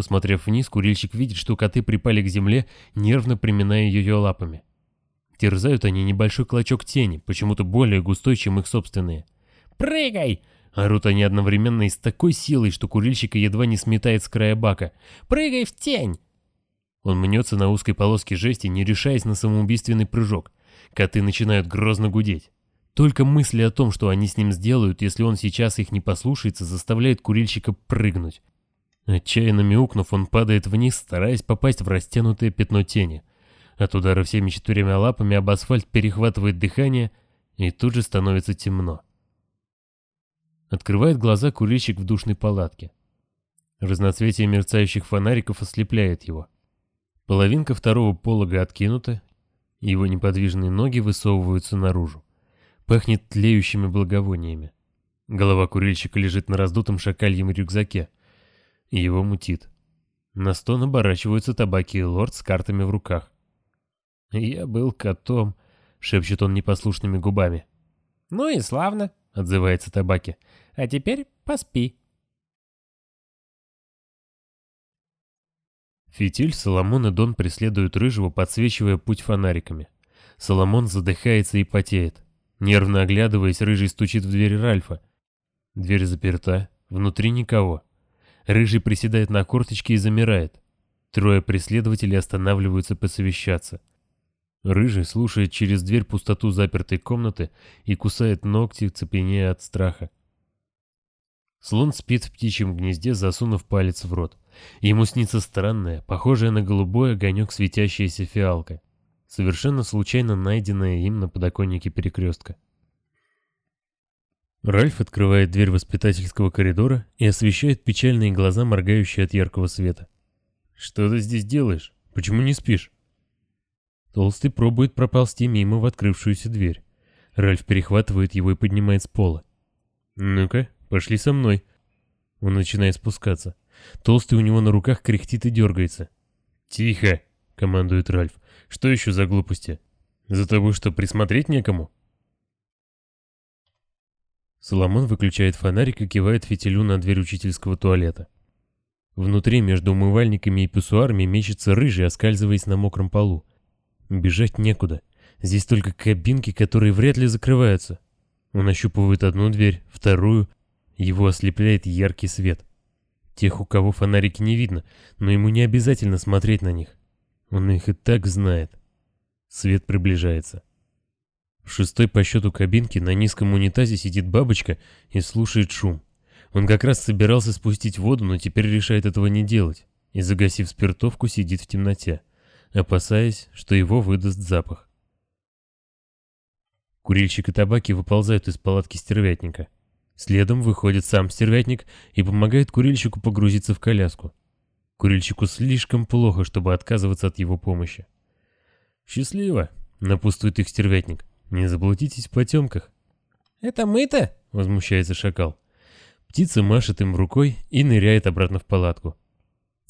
Посмотрев вниз, курильщик видит, что коты припали к земле, нервно приминая ее лапами. Терзают они небольшой клочок тени, почему-то более густой, чем их собственные. «Прыгай!» Орут они одновременно и с такой силой, что курильщика едва не сметает с края бака. «Прыгай в тень!» Он мнется на узкой полоске жести, не решаясь на самоубийственный прыжок. Коты начинают грозно гудеть. Только мысли о том, что они с ним сделают, если он сейчас их не послушается, заставляет курильщика прыгнуть. Отчаянно мяукнув, он падает вниз, стараясь попасть в растянутое пятно тени. От удара всеми четырьмя лапами об асфальт перехватывает дыхание, и тут же становится темно. Открывает глаза курильщик в душной палатке. Разноцветие мерцающих фонариков ослепляет его. Половинка второго полога откинута, его неподвижные ноги высовываются наружу. Пахнет тлеющими благовониями. Голова курильщика лежит на раздутом шакальем рюкзаке. Его мутит. На стон оборачиваются табаки и лорд с картами в руках. «Я был котом», — шепчет он непослушными губами. «Ну и славно», — отзывается табаки. «А теперь поспи». Фитиль, Соломон и Дон преследуют Рыжего, подсвечивая путь фонариками. Соломон задыхается и потеет. Нервно оглядываясь, Рыжий стучит в дверь Ральфа. Дверь заперта, внутри никого. Рыжий приседает на корточки и замирает. Трое преследователей останавливаются посовещаться. Рыжий слушает через дверь пустоту запертой комнаты и кусает ногти, цепенея от страха. Слон спит в птичьем гнезде, засунув палец в рот. Ему снится странная, похожая на голубой огонек светящаяся фиалка, совершенно случайно найденная им на подоконнике перекрестка. Ральф открывает дверь воспитательского коридора и освещает печальные глаза, моргающие от яркого света. «Что ты здесь делаешь? Почему не спишь?» Толстый пробует проползти мимо в открывшуюся дверь. Ральф перехватывает его и поднимает с пола. «Ну-ка, пошли со мной». Он начинает спускаться. Толстый у него на руках кряхтит и дергается. «Тихо!» — командует Ральф. «Что еще за глупости? За тобой что, присмотреть некому?» Соломон выключает фонарик и кивает фитилю на дверь учительского туалета. Внутри, между умывальниками и писсуарами, мечется рыжий, оскальзываясь на мокром полу. Бежать некуда. Здесь только кабинки, которые вряд ли закрываются. Он ощупывает одну дверь, вторую. Его ослепляет яркий свет. Тех, у кого фонарики не видно, но ему не обязательно смотреть на них. Он их и так знает. Свет приближается. В шестой по счету кабинке на низком унитазе сидит бабочка и слушает шум. Он как раз собирался спустить воду, но теперь решает этого не делать. И, загасив спиртовку, сидит в темноте, опасаясь, что его выдаст запах. Курильщик и табаки выползают из палатки стервятника. Следом выходит сам стервятник и помогает курильщику погрузиться в коляску. Курильщику слишком плохо, чтобы отказываться от его помощи. «Счастливо!» — напутствует их стервятник. «Не заблудитесь в потемках». «Это мы-то?» — возмущается шакал. Птица машет им рукой и ныряет обратно в палатку.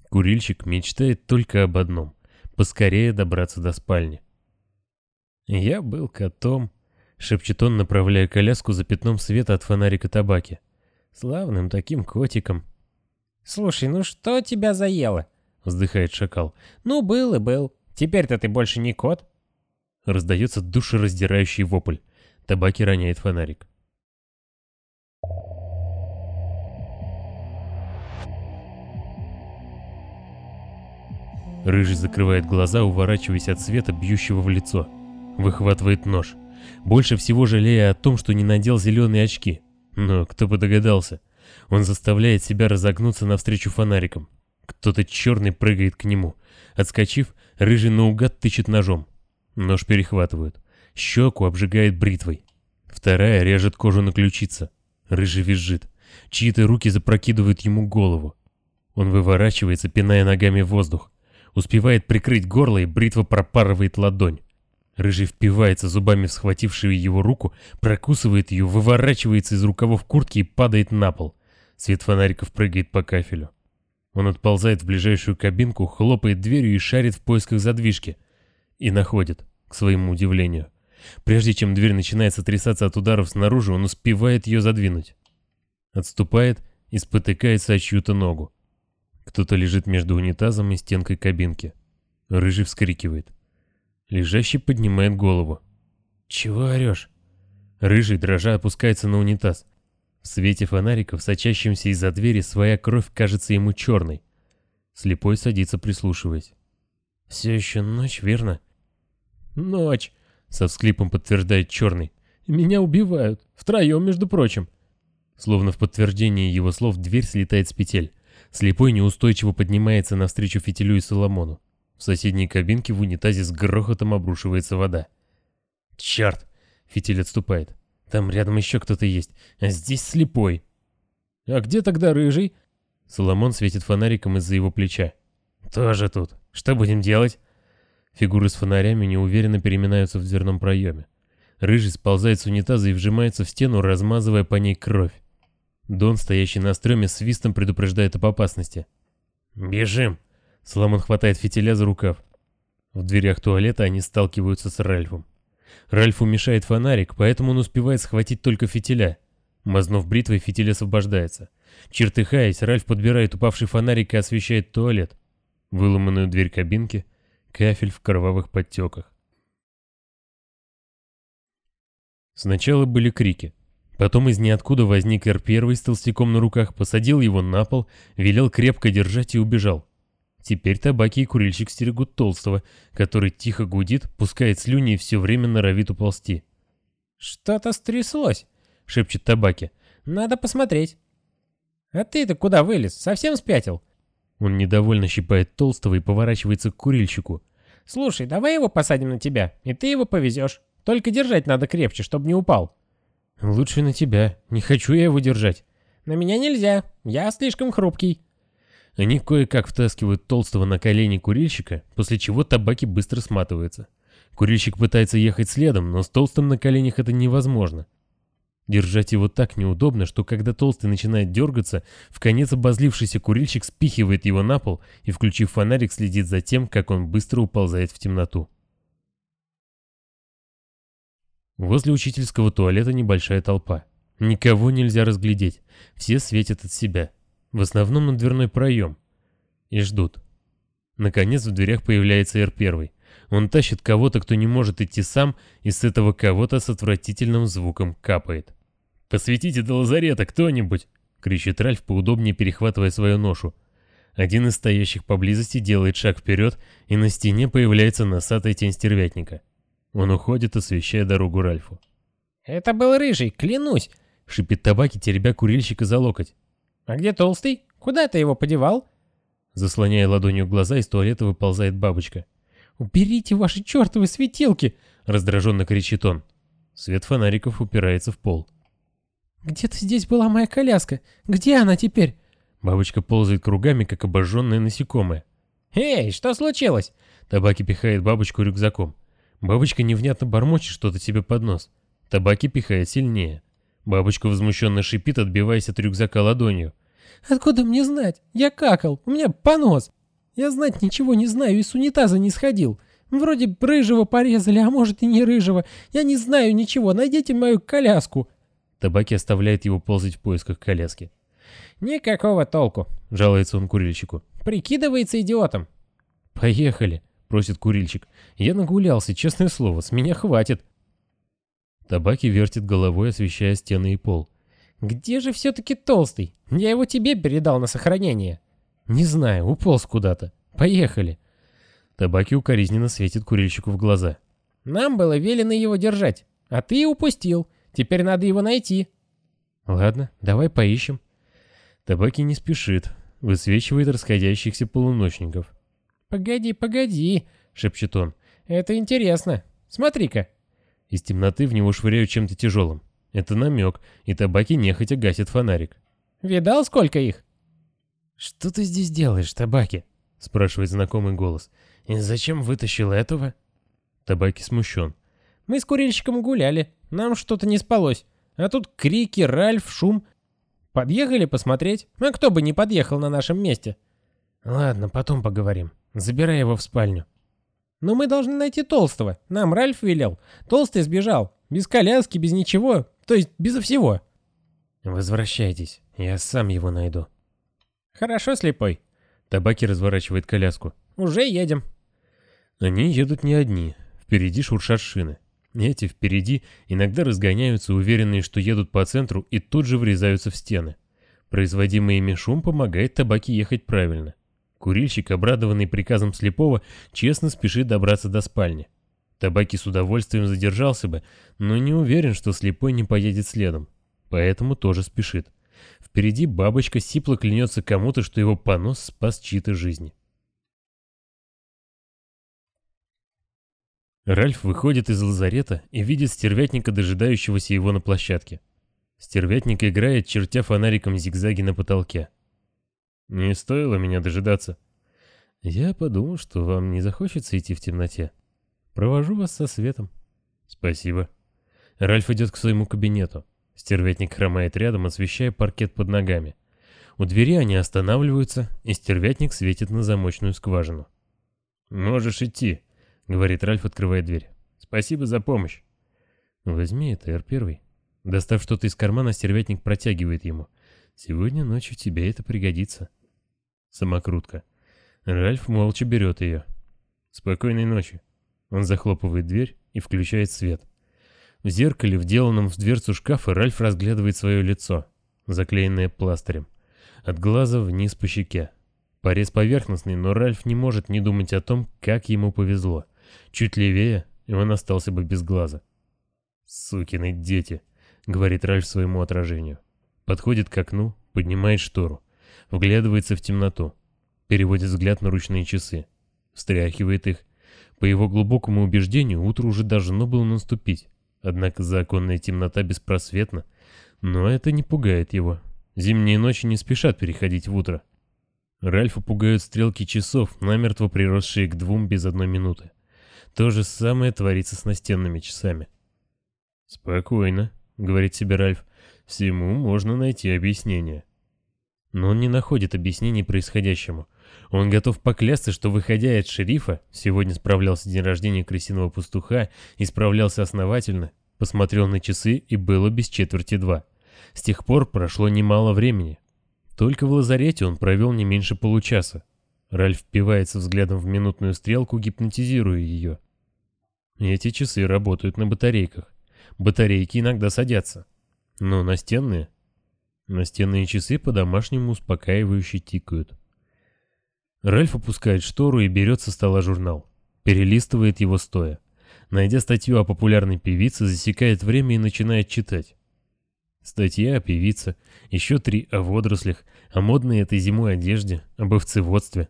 Курильщик мечтает только об одном — поскорее добраться до спальни. Я был котом, шепчет он, направляя коляску за пятном света от фонарика табаки. Славным таким котиком. «Слушай, ну что тебя заело?» — вздыхает шакал. «Ну, был и был. Теперь-то ты больше не кот». Раздается душераздирающий вопль. Табаки роняет фонарик. Рыжий закрывает глаза, уворачиваясь от света, бьющего в лицо. Выхватывает нож больше всего жалея о том, что не надел зеленые очки. Но кто бы догадался, он заставляет себя разогнуться навстречу фонарикам. Кто-то черный прыгает к нему. Отскочив, рыжий наугад тычет ножом. Нож перехватывают. Щеку обжигает бритвой. Вторая режет кожу на ключице. Рыжий визжит. Чьи-то руки запрокидывают ему голову. Он выворачивается, пиная ногами воздух. Успевает прикрыть горло, и бритва пропарывает ладонь. Рыжий впивается зубами в схватившую его руку, прокусывает ее, выворачивается из рукавов куртки и падает на пол. Свет фонариков прыгает по кафелю. Он отползает в ближайшую кабинку, хлопает дверью и шарит в поисках задвижки. И находит, к своему удивлению. Прежде чем дверь начинает сотрясаться от ударов снаружи, он успевает ее задвинуть. Отступает и спотыкается о чью-то ногу. Кто-то лежит между унитазом и стенкой кабинки. Рыжий вскрикивает. Лежащий поднимает голову. «Чего орешь?» Рыжий, дрожа, опускается на унитаз. В свете фонариков, сочащимся из-за двери, своя кровь кажется ему черной. Слепой садится, прислушиваясь. «Все еще ночь, верно?» «Ночь», — со всклипом подтверждает черный. «Меня убивают. Втроем, между прочим». Словно в подтверждение его слов дверь слетает с петель. Слепой неустойчиво поднимается навстречу Фитилю и Соломону. В соседней кабинке в унитазе с грохотом обрушивается вода. «Черт!» — фитиль отступает. «Там рядом еще кто-то есть, а здесь слепой». «А где тогда рыжий?» Соломон светит фонариком из-за его плеча. «Тоже тут. Что будем делать?» Фигуры с фонарями неуверенно переминаются в дверном проеме. Рыжий сползает с унитаза и вжимается в стену, размазывая по ней кровь. Дон, стоящий на стреме, свистом предупреждает об опасности. «Бежим!» Соломон хватает фитиля за рукав. В дверях туалета они сталкиваются с Ральфом. Ральфу мешает фонарик, поэтому он успевает схватить только фитиля. Мазнув бритвой, фитиль освобождается. Чертыхаясь, Ральф подбирает упавший фонарик и освещает туалет. Выломанную дверь кабинки, кафель в кровавых подтеках. Сначала были крики. Потом из ниоткуда возник Р-1 с толстяком на руках, посадил его на пол, велел крепко держать и убежал. Теперь табаки и курильщик стерегут толстого, который тихо гудит, пускает слюни и все время норовит уползти. «Что-то стряслось», — шепчет табаки. «Надо посмотреть». «А ты-то куда вылез? Совсем спятил?» Он недовольно щипает толстого и поворачивается к курильщику. «Слушай, давай его посадим на тебя, и ты его повезешь. Только держать надо крепче, чтобы не упал». «Лучше на тебя. Не хочу я его держать». «На меня нельзя. Я слишком хрупкий». Они кое-как втаскивают толстого на колени курильщика, после чего табаки быстро сматывается. Курильщик пытается ехать следом, но с толстым на коленях это невозможно. Держать его так неудобно, что когда толстый начинает дергаться, в конец обозлившийся курильщик спихивает его на пол и, включив фонарик, следит за тем, как он быстро уползает в темноту. Возле учительского туалета небольшая толпа. Никого нельзя разглядеть, все светят от себя. В основном на дверной проем. И ждут. Наконец в дверях появляется Р-1. Он тащит кого-то, кто не может идти сам, и с этого кого-то с отвратительным звуком капает. «Посветите до лазарета кто-нибудь!» — кричит Ральф, поудобнее перехватывая свою ношу. Один из стоящих поблизости делает шаг вперед, и на стене появляется носатая тень стервятника. Он уходит, освещая дорогу Ральфу. «Это был рыжий, клянусь!» — шипит табаки, теребя курильщика за локоть. «А где толстый? Куда ты его подевал?» Заслоняя ладонью глаза, из туалета выползает бабочка. «Уберите ваши чертовы светилки!» — раздраженно кричит он. Свет фонариков упирается в пол. «Где-то здесь была моя коляска. Где она теперь?» Бабочка ползает кругами, как обожженное насекомое. «Эй, что случилось?» Табаки пихает бабочку рюкзаком. Бабочка невнятно бормочет что-то себе под нос. Табаки пихает сильнее. Бабочка возмущенно шипит, отбиваясь от рюкзака ладонью. «Откуда мне знать? Я какал, у меня понос. Я знать ничего не знаю и с унитаза не сходил. Вроде рыжего порезали, а может и не рыжего. Я не знаю ничего, найдите мою коляску». Табаки оставляет его ползать в поисках коляски. «Никакого толку», — жалуется он курильщику. «Прикидывается идиотом». «Поехали», — просит курильщик. «Я нагулялся, честное слово, с меня хватит». Табаки вертит головой, освещая стены и пол. «Где же все-таки толстый? Я его тебе передал на сохранение». «Не знаю, уполз куда-то. Поехали». Табаки укоризненно светит курильщику в глаза. «Нам было велено его держать, а ты упустил. Теперь надо его найти». «Ладно, давай поищем». Табаки не спешит, высвечивает расходящихся полуночников. «Погоди, погоди», — шепчет он. «Это интересно. Смотри-ка». Из темноты в него швыряют чем-то тяжелым. Это намек, и табаки нехотя гасит фонарик. «Видал, сколько их?» «Что ты здесь делаешь, табаки?» — спрашивает знакомый голос. «И зачем вытащил этого?» Табаки смущен. «Мы с курильщиком гуляли, нам что-то не спалось. А тут крики, Ральф, шум. Подъехали посмотреть, а кто бы не подъехал на нашем месте?» «Ладно, потом поговорим. Забирай его в спальню». Но мы должны найти Толстого. Нам Ральф велел. Толстый сбежал. Без коляски, без ничего. То есть безо всего. Возвращайтесь. Я сам его найду. Хорошо, слепой. Табаки разворачивает коляску. Уже едем. Они едут не одни. Впереди шуршат шины. Эти впереди иногда разгоняются, уверенные, что едут по центру и тут же врезаются в стены. Производимый ими шум помогает табаки ехать правильно. Курильщик, обрадованный приказом слепого, честно спешит добраться до спальни. Табаки с удовольствием задержался бы, но не уверен, что слепой не поедет следом. Поэтому тоже спешит. Впереди бабочка сипло клянется кому-то, что его понос спас чьи-то жизни. Ральф выходит из лазарета и видит стервятника, дожидающегося его на площадке. Стервятник играет, чертя фонариком зигзаги на потолке. Не стоило меня дожидаться. Я подумал, что вам не захочется идти в темноте. Провожу вас со светом. Спасибо. Ральф идет к своему кабинету. Стервятник хромает рядом, освещая паркет под ногами. У двери они останавливаются, и стервятник светит на замочную скважину. «Можешь идти», — говорит Ральф, открывая дверь. «Спасибо за помощь». «Возьми это, Р-1». Достав что-то из кармана, стервятник протягивает ему. «Сегодня ночью тебе это пригодится». Самокрутка. Ральф молча берет ее. «Спокойной ночи». Он захлопывает дверь и включает свет. В зеркале, вделанном в дверцу шкафа, Ральф разглядывает свое лицо, заклеенное пластырем. От глаза вниз по щеке. Порез поверхностный, но Ральф не может не думать о том, как ему повезло. Чуть левее, и он остался бы без глаза. «Сукины дети», — говорит Ральф своему отражению. Подходит к окну, поднимает штору, вглядывается в темноту, переводит взгляд на ручные часы, встряхивает их. По его глубокому убеждению, утро уже должно было наступить. Однако законная темнота беспросветна, но это не пугает его. Зимние ночи не спешат переходить в утро. Ральфа пугают стрелки часов, намертво приросшие к двум без одной минуты. То же самое творится с настенными часами. «Спокойно», — говорит себе Ральф, — «всему можно найти объяснение». Но он не находит объяснений происходящему. Он готов поклясться, что, выходя от шерифа, сегодня справлялся день рождения крысиного пастуха и справлялся основательно, посмотрел на часы и было без четверти два. С тех пор прошло немало времени, только в лазарете он провел не меньше получаса. Ральф впивается взглядом в минутную стрелку, гипнотизируя ее. Эти часы работают на батарейках. Батарейки иногда садятся. Но настенные? Настенные часы по-домашнему успокаивающе тикают. Ральф опускает штору и берет со стола журнал. Перелистывает его стоя. Найдя статью о популярной певице, засекает время и начинает читать. Статья о певице, еще три о водорослях, о модной этой зимой одежде, об овцеводстве.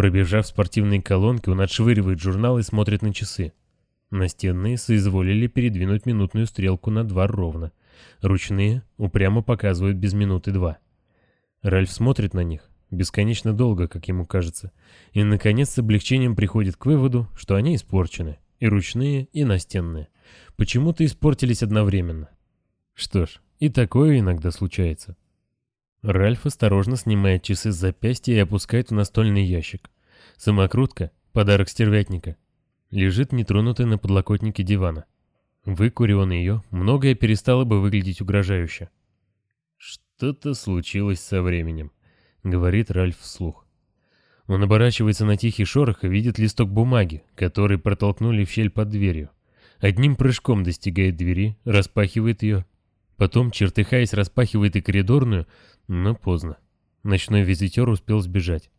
Пробежав спортивные колонки, он отшвыривает журнал и смотрит на часы. Настенные соизволили передвинуть минутную стрелку на два ровно. Ручные упрямо показывают без минуты два. Ральф смотрит на них, бесконечно долго, как ему кажется, и, наконец, с облегчением приходит к выводу, что они испорчены, и ручные, и настенные. Почему-то испортились одновременно. Что ж, и такое иногда случается. Ральф осторожно снимает часы с запястья и опускает в настольный ящик. Самокрутка, подарок стервятника, лежит нетронутой на подлокотнике дивана. Выкури он ее, многое перестало бы выглядеть угрожающе. «Что-то случилось со временем», — говорит Ральф вслух. Он оборачивается на тихий шорох и видит листок бумаги, который протолкнули в щель под дверью. Одним прыжком достигает двери, распахивает ее Потом, чертыхаясь, распахивает и коридорную, но поздно. Ночной визитер успел сбежать.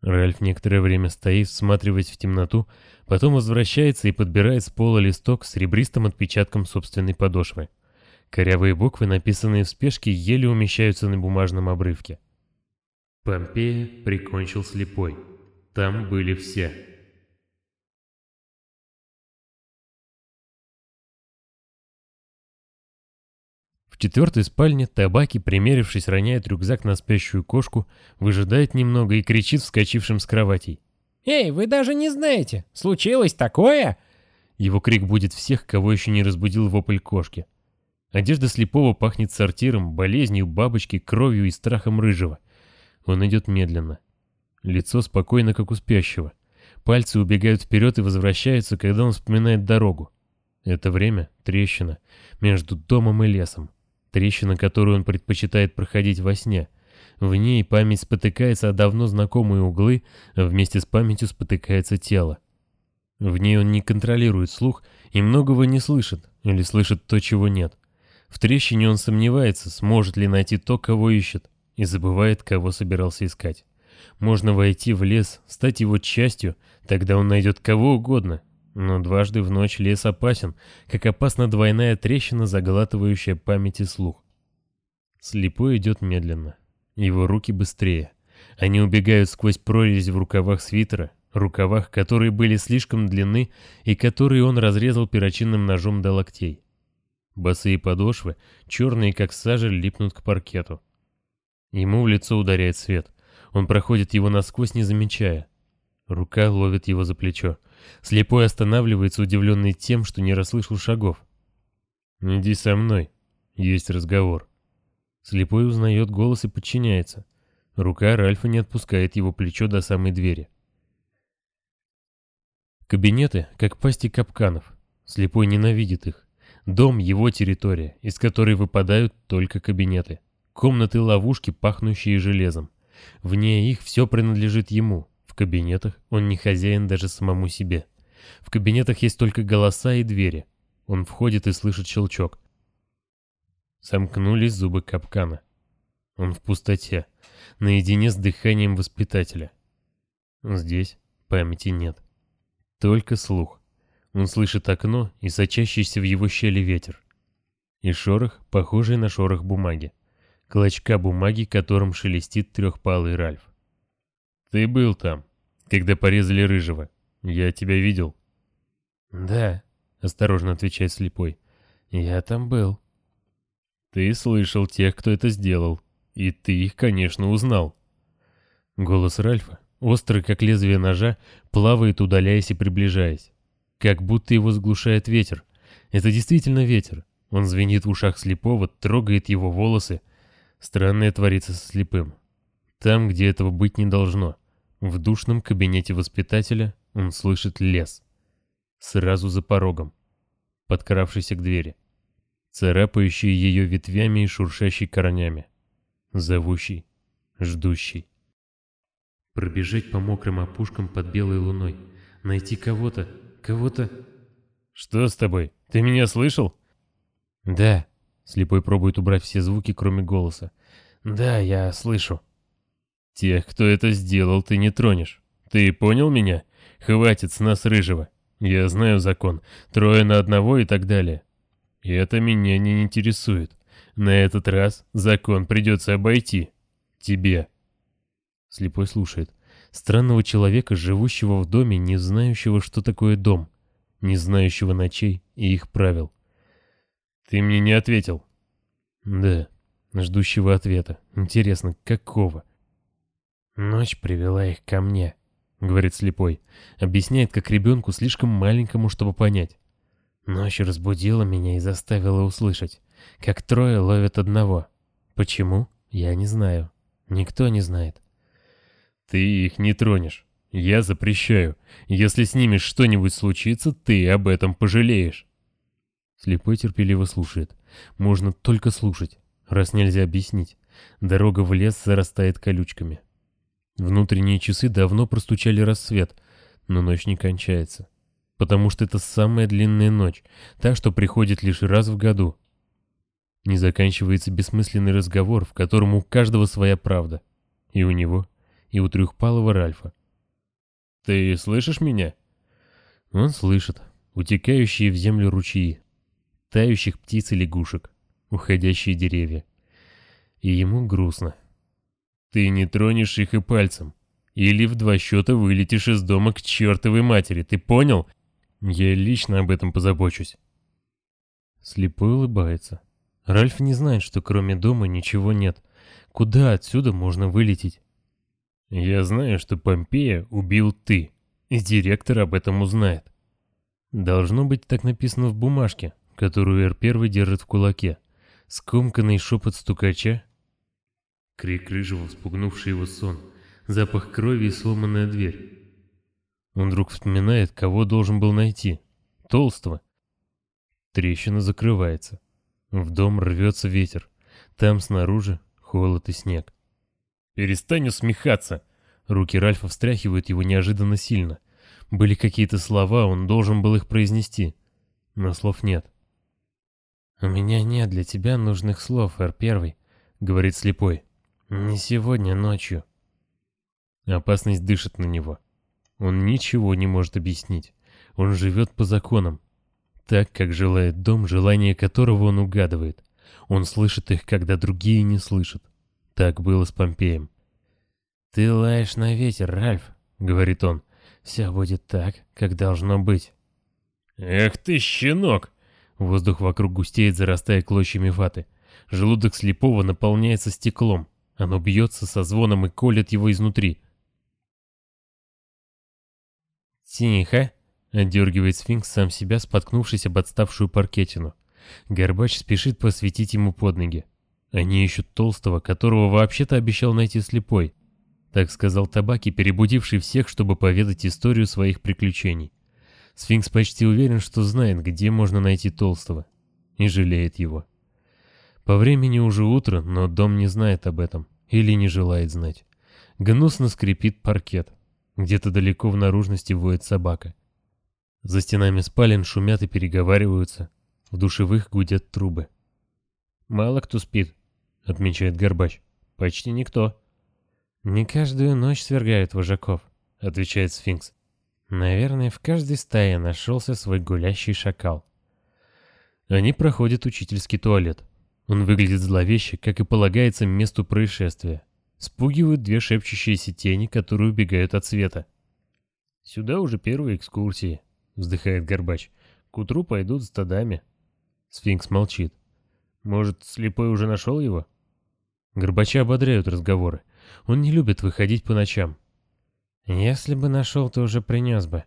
Ральф некоторое время стоит, всматриваясь в темноту, потом возвращается и подбирает с пола листок с ребристым отпечатком собственной подошвы. Корявые буквы, написанные в спешке, еле умещаются на бумажном обрывке. Помпея прикончил слепой. Там были все. В четвертой спальне табаки, примерившись, роняет рюкзак на спящую кошку, выжидает немного и кричит вскочившим с кроватей. «Эй, вы даже не знаете! Случилось такое?» Его крик будет всех, кого еще не разбудил вопль кошки. Одежда слепого пахнет сортиром, болезнью, бабочки, кровью и страхом рыжего. Он идет медленно. Лицо спокойно, как у спящего. Пальцы убегают вперед и возвращаются, когда он вспоминает дорогу. Это время — трещина между домом и лесом трещина, которую он предпочитает проходить во сне. В ней память спотыкается о давно знакомые углы, а вместе с памятью спотыкается тело. В ней он не контролирует слух и многого не слышит, или слышит то, чего нет. В трещине он сомневается, сможет ли найти то, кого ищет, и забывает, кого собирался искать. Можно войти в лес, стать его частью, тогда он найдет кого угодно, но дважды в ночь лес опасен, как опасна двойная трещина, заглатывающая память и слух. Слепой идет медленно. Его руки быстрее. Они убегают сквозь прорезь в рукавах свитера, рукавах, которые были слишком длинны и которые он разрезал перочинным ножом до локтей. Босые подошвы, черные как сажа, липнут к паркету. Ему в лицо ударяет свет. Он проходит его насквозь, не замечая. Рука ловит его за плечо. Слепой останавливается, удивленный тем, что не расслышал шагов. «Иди со мной. Есть разговор». Слепой узнает голос и подчиняется. Рука Ральфа не отпускает его плечо до самой двери. Кабинеты, как пасти капканов. Слепой ненавидит их. Дом — его территория, из которой выпадают только кабинеты. Комнаты-ловушки, пахнущие железом. Вне их все принадлежит ему. Кабинетах он не хозяин даже самому себе. В кабинетах есть только голоса и двери. Он входит и слышит щелчок. Сомкнулись зубы капкана. Он в пустоте, наедине с дыханием воспитателя. Здесь памяти нет. Только слух. Он слышит окно и сочащийся в его щели ветер. И шорох, похожий на шорох бумаги. Клочка бумаги, которым шелестит трехпалый Ральф. «Ты был там, когда порезали Рыжего. Я тебя видел». «Да», — осторожно отвечает слепой. «Я там был». Ты слышал тех, кто это сделал. И ты их, конечно, узнал. Голос Ральфа, острый как лезвие ножа, плавает, удаляясь и приближаясь. Как будто его сглушает ветер. Это действительно ветер. Он звенит в ушах слепого, трогает его волосы. Странное творится со слепым. Там, где этого быть не должно. В душном кабинете воспитателя он слышит лес. Сразу за порогом, подкравшийся к двери царапающий ее ветвями и шуршащий корнями. Зовущий, ждущий. Пробежать по мокрым опушкам под белой луной. Найти кого-то, кого-то... «Что с тобой? Ты меня слышал?» «Да». Слепой пробует убрать все звуки, кроме голоса. «Да, я слышу». «Тех, кто это сделал, ты не тронешь. Ты понял меня? Хватит с нас рыжего. Я знаю закон. Трое на одного и так далее. И это меня не интересует. На этот раз закон придется обойти. Тебе. Слепой слушает. Странного человека, живущего в доме, не знающего, что такое дом, не знающего ночей и их правил. Ты мне не ответил. Да, ждущего ответа. Интересно, какого? Ночь привела их ко мне, говорит слепой. Объясняет, как ребенку слишком маленькому, чтобы понять. Ночь разбудила меня и заставила услышать, как трое ловят одного. Почему? Я не знаю. Никто не знает. Ты их не тронешь. Я запрещаю. Если с ними что-нибудь случится, ты об этом пожалеешь. Слепой терпеливо слушает. Можно только слушать, раз нельзя объяснить. Дорога в лес зарастает колючками. Внутренние часы давно простучали рассвет, но ночь не кончается потому что это самая длинная ночь, та, что приходит лишь раз в году. Не заканчивается бессмысленный разговор, в котором у каждого своя правда. И у него, и у трехпалого Ральфа. «Ты слышишь меня?» Он слышит. Утекающие в землю ручьи, тающих птиц и лягушек, уходящие деревья. И ему грустно. «Ты не тронешь их и пальцем. Или в два счета вылетишь из дома к чертовой матери, ты понял? Я лично об этом позабочусь. Слепой улыбается. Ральф не знает, что кроме дома ничего нет. Куда отсюда можно вылететь? Я знаю, что Помпея убил ты, и директор об этом узнает. Должно быть так написано в бумажке, которую Р-1 держит в кулаке. Скомканный шепот стукача. Крик рыжего, вспугнувший его сон. Запах крови и сломанная дверь. Он вдруг вспоминает, кого должен был найти. Толстого. Трещина закрывается. В дом рвется ветер. Там снаружи холод и снег. «Перестань усмехаться!» Руки Ральфа встряхивают его неожиданно сильно. Были какие-то слова, он должен был их произнести. Но слов нет. «У меня нет для тебя нужных слов, Р-1», — говорит слепой. «Не сегодня ночью». Опасность дышит на него. Он ничего не может объяснить. Он живет по законам. Так, как желает дом, желание которого он угадывает. Он слышит их, когда другие не слышат. Так было с Помпеем. «Ты лаешь на ветер, Ральф», — говорит он. «Все будет так, как должно быть». «Эх ты, щенок!» Воздух вокруг густеет, зарастая клочьями ваты. Желудок слепого наполняется стеклом. Оно бьется со звоном и колет его изнутри. «Тихо!» — отдергивает сфинкс сам себя, споткнувшись об отставшую паркетину. Горбач спешит посветить ему под ноги. Они ищут толстого, которого вообще-то обещал найти слепой. Так сказал Табаки, перебудивший всех, чтобы поведать историю своих приключений. Сфинкс почти уверен, что знает, где можно найти толстого. И жалеет его. По времени уже утро, но дом не знает об этом. Или не желает знать. Гнусно скрипит паркет. Где-то далеко в наружности воет собака. За стенами спален шумят и переговариваются. В душевых гудят трубы. «Мало кто спит», — отмечает Горбач. «Почти никто». «Не каждую ночь свергают вожаков», — отвечает сфинкс. «Наверное, в каждой стае нашелся свой гулящий шакал». Они проходят учительский туалет. Он выглядит зловеще, как и полагается месту происшествия. Спугивают две шепчущиеся тени, которые убегают от света. «Сюда уже первые экскурсии», — вздыхает Горбач. «К утру пойдут стадами». Сфинкс молчит. «Может, слепой уже нашел его?» Горбача ободряют разговоры. Он не любит выходить по ночам. «Если бы нашел, то уже принес бы.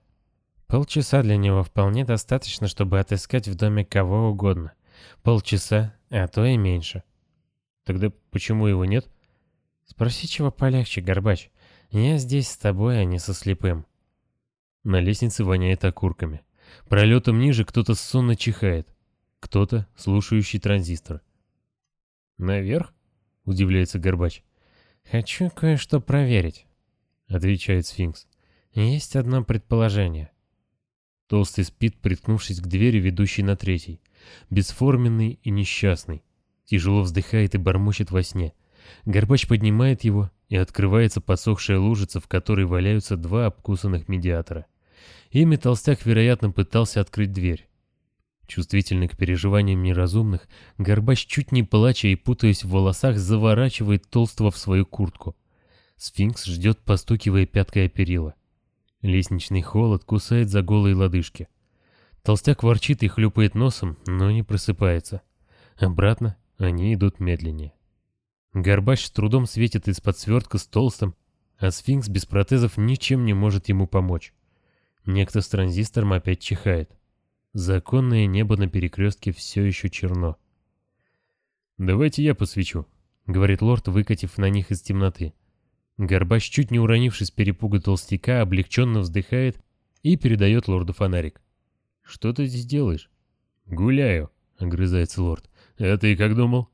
Полчаса для него вполне достаточно, чтобы отыскать в доме кого угодно. Полчаса, а то и меньше». «Тогда почему его нет?» «Спроси чего полегче, Горбач. Я здесь с тобой, а не со слепым». На лестнице воняет окурками. Пролетом ниже кто-то сонно чихает. Кто-то, слушающий транзистор. «Наверх?» — удивляется Горбач. «Хочу кое-что проверить», — отвечает сфинкс. «Есть одно предположение». Толстый спит, приткнувшись к двери, ведущей на третий. Бесформенный и несчастный. Тяжело вздыхает и бормочет во сне. Горбач поднимает его, и открывается подсохшая лужица, в которой валяются два обкусанных медиатора. Ими толстяк, вероятно, пытался открыть дверь. Чувствительный к переживаниям неразумных, Горбач, чуть не плача и путаясь в волосах, заворачивает толстого в свою куртку. Сфинкс ждет, постукивая пяткой о перила. Лестничный холод кусает за голые лодыжки. Толстяк ворчит и хлюпает носом, но не просыпается. Обратно они идут медленнее. Горбач с трудом светит из-под свертка с толстым, а сфинкс без протезов ничем не может ему помочь. Некто с транзистором опять чихает. Законное небо на перекрестке все еще черно. «Давайте я посвечу», — говорит лорд, выкатив на них из темноты. Горбач, чуть не уронившись перепуга толстяка, облегченно вздыхает и передает лорду фонарик. «Что ты здесь делаешь?» «Гуляю», — огрызается лорд. «А ты как думал?»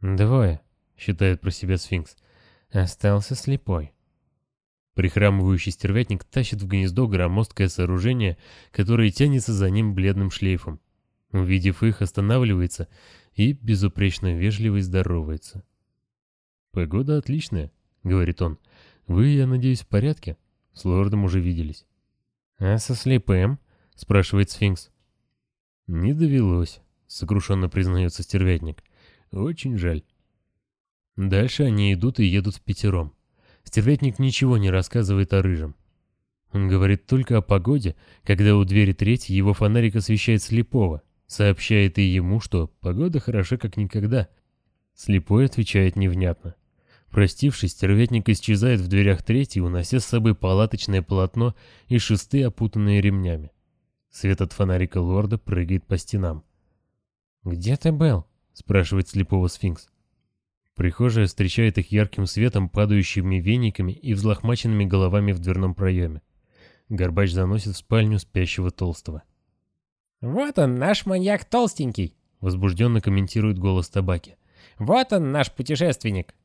«Двое», — считает про себя сфинкс. «Остался слепой». Прихрамывающий стервятник тащит в гнездо громоздкое сооружение, которое тянется за ним бледным шлейфом. Увидев их, останавливается и безупречно вежливо здоровается. «Погода отличная», — говорит он. «Вы, я надеюсь, в порядке? С лордом уже виделись». «А со слепым?» — спрашивает сфинкс. «Не довелось», — сокрушенно признается стервятник. «Очень жаль». Дальше они идут и едут в пятером. Стервятник ничего не рассказывает о рыжем. Он говорит только о погоде, когда у двери третьей его фонарик освещает слепого, сообщает и ему, что погода хороша как никогда. Слепой отвечает невнятно. Простившись, стервятник исчезает в дверях третьей, унося с собой палаточное полотно и шесты, опутанные ремнями. Свет от фонарика лорда прыгает по стенам. «Где ты был?» — спрашивает слепого сфинкс. Прихожая встречает их ярким светом, падающими вениками и взлохмаченными головами в дверном проеме. Горбач заносит в спальню спящего толстого. «Вот он, наш маньяк толстенький!» — возбужденно комментирует голос табаки. «Вот он, наш путешественник!»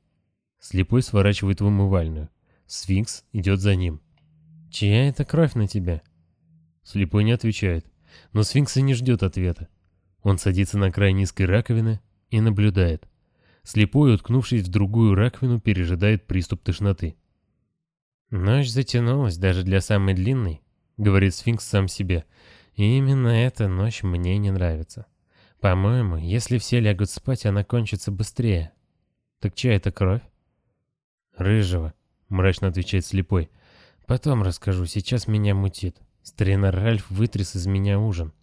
Слепой сворачивает в умывальную. Сфинкс идет за ним. «Чья это кровь на тебе?» Слепой не отвечает, но сфинкс и не ждет ответа. Он садится на край низкой раковины и наблюдает. Слепой, уткнувшись в другую раковину, пережидает приступ тошноты. «Ночь затянулась даже для самой длинной», — говорит сфинкс сам себе. «И именно эта ночь мне не нравится. По-моему, если все лягут спать, она кончится быстрее. Так чья это кровь?» «Рыжего», — мрачно отвечает слепой. «Потом расскажу, сейчас меня мутит. Старина Ральф вытряс из меня ужин».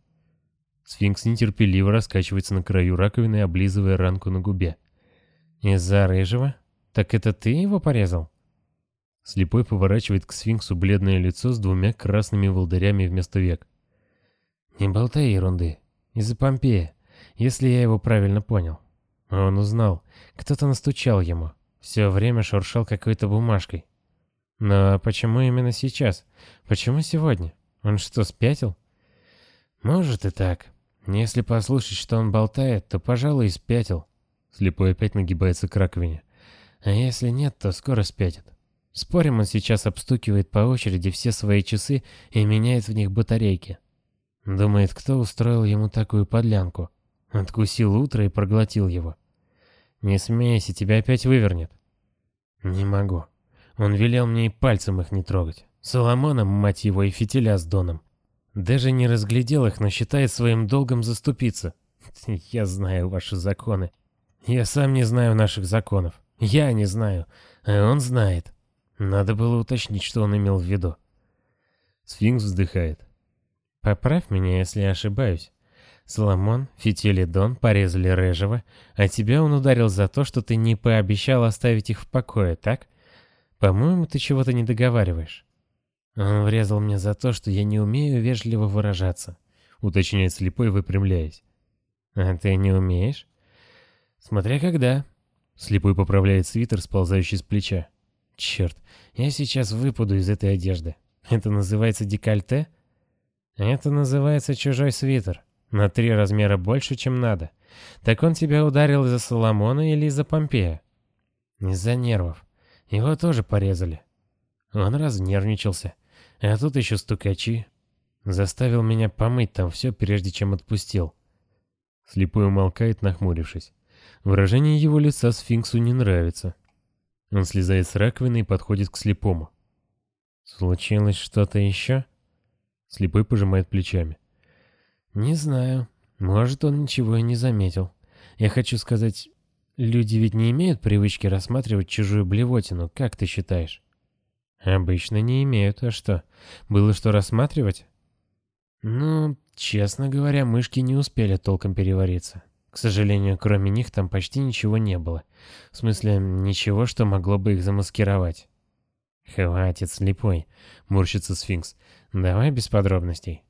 Сфинкс нетерпеливо раскачивается на краю раковины, облизывая ранку на губе. «Из-за рыжего?» Так это ты его порезал? Слепой поворачивает к сфинксу бледное лицо с двумя красными волдырями вместо век. Не болтай ерунды. Из-за Помпея, если я его правильно понял. Он узнал. Кто-то настучал ему. Все время шуршал какой-то бумажкой. Но почему именно сейчас? Почему сегодня? Он что, спятил? Может и так. Если послушать, что он болтает, то, пожалуй, и спятил. Слепой опять нагибается к раковине. А если нет, то скоро спятит. Спорим, он сейчас обстукивает по очереди все свои часы и меняет в них батарейки. Думает, кто устроил ему такую подлянку. Откусил утро и проглотил его. Не смейся, тебя опять вывернет. Не могу. Он велел мне и пальцем их не трогать. Соломоном, мать его, и фитиля с Доном. Даже не разглядел их, но считает своим долгом заступиться. <laughs> Я знаю ваши законы. Я сам не знаю наших законов. Я не знаю, а он знает. Надо было уточнить, что он имел в виду. Сфинкс вздыхает. Поправь меня, если я ошибаюсь. Соломон, Фитиль и Дон порезали Режева, а тебя он ударил за то, что ты не пообещал оставить их в покое, так? По-моему, ты чего-то не договариваешь. Он врезал мне за то, что я не умею вежливо выражаться, уточняет слепой, выпрямляясь. А ты не умеешь? Смотря когда. Слепой поправляет свитер, сползающий с плеча. Черт, я сейчас выпаду из этой одежды. Это называется декольте? Это называется чужой свитер. На три размера больше, чем надо. Так он тебя ударил из-за Соломона или из-за Помпея? Из-за нервов. Его тоже порезали. Он разнервничался. А тут еще стукачи. Заставил меня помыть там все, прежде чем отпустил. Слепой умолкает, нахмурившись. Выражение его лица сфинксу не нравится. Он слезает с раковины и подходит к слепому. «Случилось что-то еще?» Слепой пожимает плечами. «Не знаю. Может, он ничего и не заметил. Я хочу сказать, люди ведь не имеют привычки рассматривать чужую блевотину, как ты считаешь?» «Обычно не имеют, а что? Было что рассматривать?» «Ну, честно говоря, мышки не успели толком перевариться. К сожалению, кроме них там почти ничего не было. В смысле, ничего, что могло бы их замаскировать. «Хватит, слепой», — морщится сфинкс. «Давай без подробностей».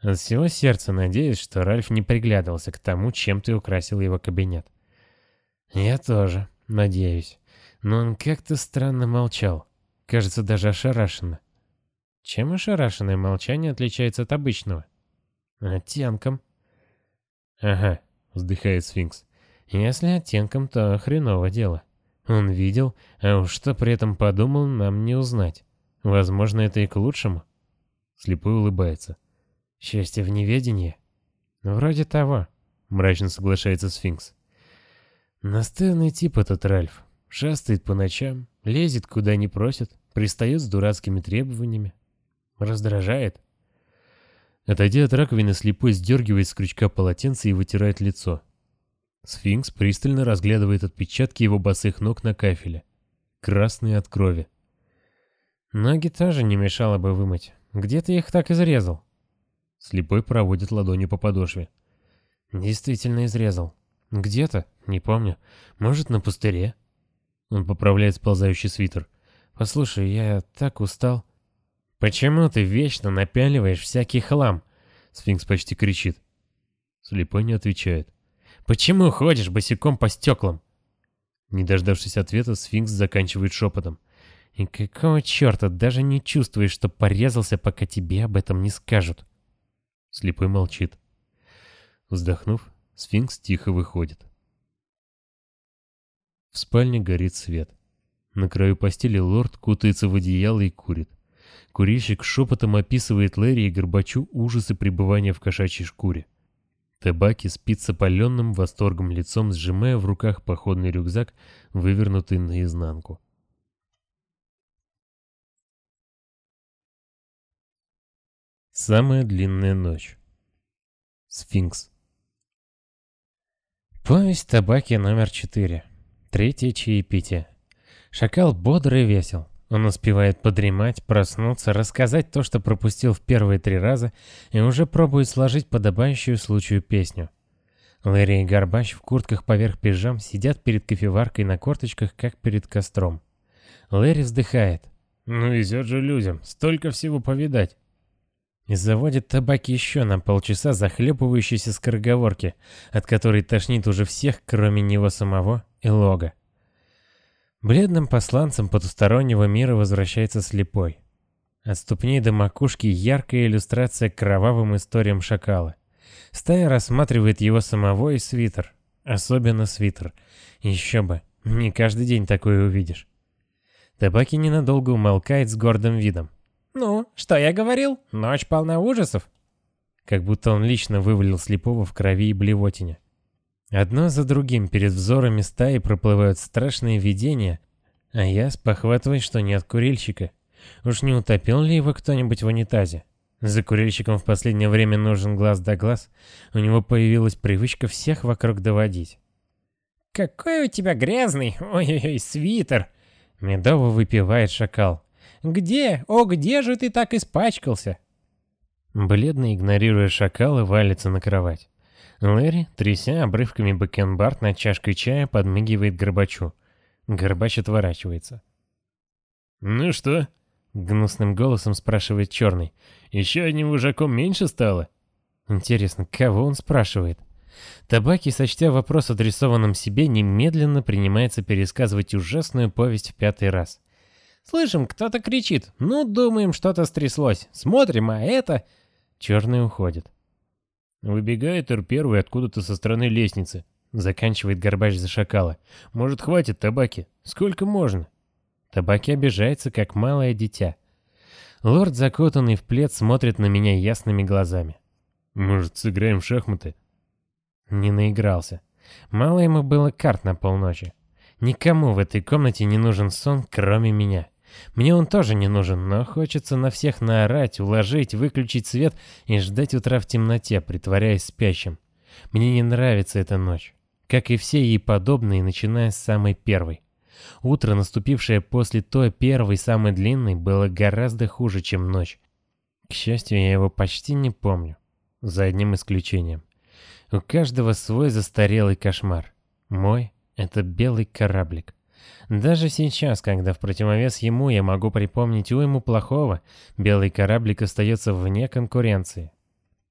От всего сердца надеюсь, что Ральф не приглядывался к тому, чем ты украсил его кабинет. Я тоже, надеюсь. Но он как-то странно молчал. Кажется, даже ошарашенно. Чем ошарашенное молчание отличается от обычного? Оттенком. Ага, вздыхает сфинкс. Если оттенком, то хреново дело. Он видел, а уж что при этом подумал, нам не узнать. Возможно, это и к лучшему. Слепой улыбается. Счастье в неведении? Вроде того, мрачно соглашается сфинкс. Настырный тип этот Ральф. Шастает по ночам, лезет куда не просят, пристает с дурацкими требованиями. Раздражает. Отойдя от раковины, слепой сдергивает с крючка полотенце и вытирает лицо. Сфинкс пристально разглядывает отпечатки его босых ног на кафеле. Красные от крови. Ноги тоже не мешало бы вымыть. Где ты их так изрезал? Слепой проводит ладонью по подошве. Действительно изрезал. Где-то, не помню. Может, на пустыре? Он поправляет сползающий свитер. Послушай, я так устал. «Почему ты вечно напяливаешь всякий хлам?» Сфинкс почти кричит. Слепой не отвечает. «Почему ходишь босиком по стеклам?» Не дождавшись ответа, сфинкс заканчивает шепотом. «И какого черта даже не чувствуешь, что порезался, пока тебе об этом не скажут?» Слепой молчит. Вздохнув, сфинкс тихо выходит. В спальне горит свет. На краю постели лорд кутается в одеяло и курит. Курильщик шепотом описывает Лэри и Горбачу ужасы пребывания в кошачьей шкуре. Табаки спит с опаленным восторгом лицом, сжимая в руках походный рюкзак, вывернутый наизнанку. Самая длинная ночь. Сфинкс. Повесть табаки номер четыре. Третье чаепитие. Шакал бодрый и весел. Он успевает подремать, проснуться, рассказать то, что пропустил в первые три раза, и уже пробует сложить подобающую случаю песню. Лэри и Горбач в куртках поверх пижам сидят перед кофеваркой на корточках, как перед костром. Лэри вздыхает. Ну везет же людям, столько всего повидать. И заводит табаки еще на полчаса захлебывающейся скороговорки, от которой тошнит уже всех, кроме него самого и Лога. Бледным посланцем потустороннего мира возвращается слепой. От ступней до макушки яркая иллюстрация кровавым историям шакала. Стая рассматривает его самого и свитер. Особенно свитер. Еще бы, не каждый день такое увидишь. Табаки ненадолго умолкает с гордым видом. «Ну, что я говорил? Ночь полна ужасов». Как будто он лично вывалил слепого в крови и блевотине. Одно за другим перед взорами стаи проплывают страшные видения, а я спохватываюсь, что нет курильщика. Уж не утопил ли его кто-нибудь в унитазе? За курильщиком в последнее время нужен глаз да глаз. У него появилась привычка всех вокруг доводить. «Какой у тебя грязный, ой-ой-ой, свитер!» Медово выпивает шакал. «Где? О, где же ты так испачкался?» Бледно игнорируя шакала, валится на кровать. Лэри, тряся обрывками бакенбард над чашкой чая, подмигивает Горбачу. Горбач отворачивается. «Ну что?» — гнусным голосом спрашивает Черный. «Еще одним вожаком меньше стало?» Интересно, кого он спрашивает? Табаки, сочтя вопрос адресованным себе, немедленно принимается пересказывать ужасную повесть в пятый раз. «Слышим, кто-то кричит. Ну, думаем, что-то стряслось. Смотрим, а это...» Черный уходит. Выбегает Р-1 откуда-то со стороны лестницы. Заканчивает Горбач за шакала. Может, хватит табаки? Сколько можно? Табаки обижается, как малое дитя. Лорд, закутанный в плед, смотрит на меня ясными глазами. Может, сыграем в шахматы? Не наигрался. Мало ему было карт на полночи. Никому в этой комнате не нужен сон, кроме меня. Мне он тоже не нужен, но хочется на всех наорать, уложить, выключить свет и ждать утра в темноте, притворяясь спящим. Мне не нравится эта ночь, как и все ей подобные, начиная с самой первой. Утро, наступившее после той первой, самой длинной, было гораздо хуже, чем ночь. К счастью, я его почти не помню, за одним исключением. У каждого свой застарелый кошмар. Мой — это белый кораблик. Даже сейчас, когда в противовес ему я могу припомнить уйму плохого, белый кораблик остается вне конкуренции.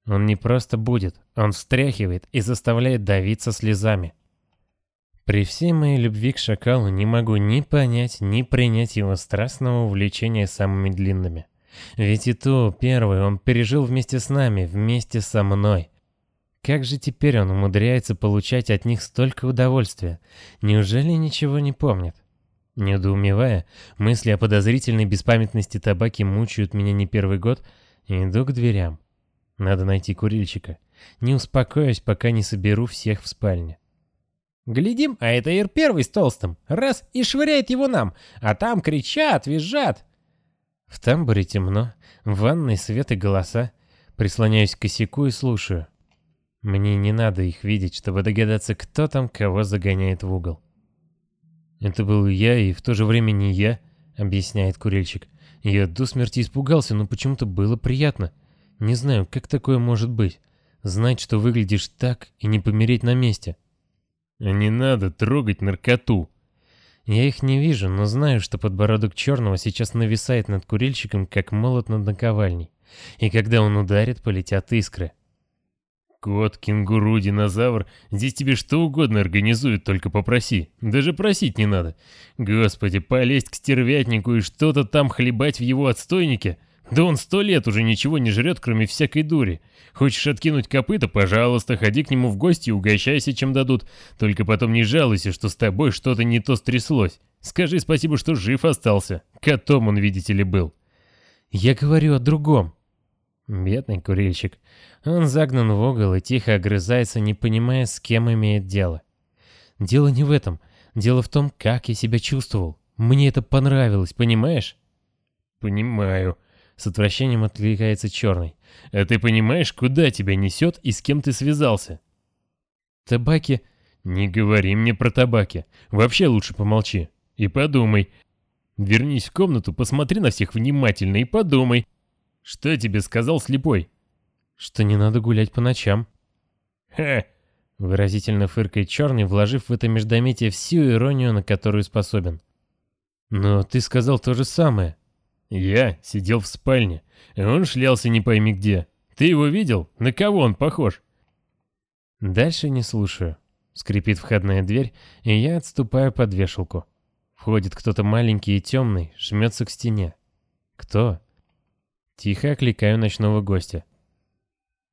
Он не просто будет, он встряхивает и заставляет давиться слезами. При всей моей любви к шакалу не могу ни понять, ни принять его страстного увлечения самыми длинными. Ведь и ту, первую, он пережил вместе с нами, вместе со мной. Как же теперь он умудряется получать от них столько удовольствия? Неужели ничего не помнит? Недоумевая, мысли о подозрительной беспамятности табаки мучают меня не первый год, иду к дверям. Надо найти курильщика. Не успокоюсь, пока не соберу всех в спальне. Глядим, а это Ир первый с толстым. Раз и швыряет его нам, а там кричат, визжат. В тамбуре темно, в ванной свет и голоса. Прислоняюсь к косяку и слушаю. Мне не надо их видеть, чтобы догадаться, кто там кого загоняет в угол. «Это был я и в то же время не я», — объясняет курильщик. «Я до смерти испугался, но почему-то было приятно. Не знаю, как такое может быть. Знать, что выглядишь так и не помереть на месте». «Не надо трогать наркоту». Я их не вижу, но знаю, что подбородок черного сейчас нависает над курильщиком, как молот над наковальней. И когда он ударит, полетят искры. Кот, кенгуру, динозавр, здесь тебе что угодно организуют, только попроси. Даже просить не надо. Господи, полезть к стервятнику и что-то там хлебать в его отстойнике? Да он сто лет уже ничего не жрет, кроме всякой дури. Хочешь откинуть копыта, пожалуйста, ходи к нему в гости и угощайся, чем дадут. Только потом не жалуйся, что с тобой что-то не то стряслось. Скажи спасибо, что жив остался. Котом он, видите ли, был. Я говорю о другом. Бедный курильщик. Он загнан в угол и тихо огрызается, не понимая, с кем имеет дело. Дело не в этом. Дело в том, как я себя чувствовал. Мне это понравилось, понимаешь? Понимаю. С отвращением откликается черный. А ты понимаешь, куда тебя несет и с кем ты связался? Табаки... Не говори мне про табаки. Вообще лучше помолчи. И подумай. Вернись в комнату, посмотри на всех внимательно и подумай. Что тебе сказал слепой? что не надо гулять по ночам. Ха! Выразительно фыркает черный, вложив в это междометие всю иронию, на которую способен. «Но ты сказал то же самое. Я сидел в спальне, он шлялся не пойми где. Ты его видел? На кого он похож?» Дальше не слушаю. Скрипит входная дверь, и я отступаю под вешалку. Входит кто-то маленький и темный, жмется к стене. Кто? Тихо окликаю ночного гостя.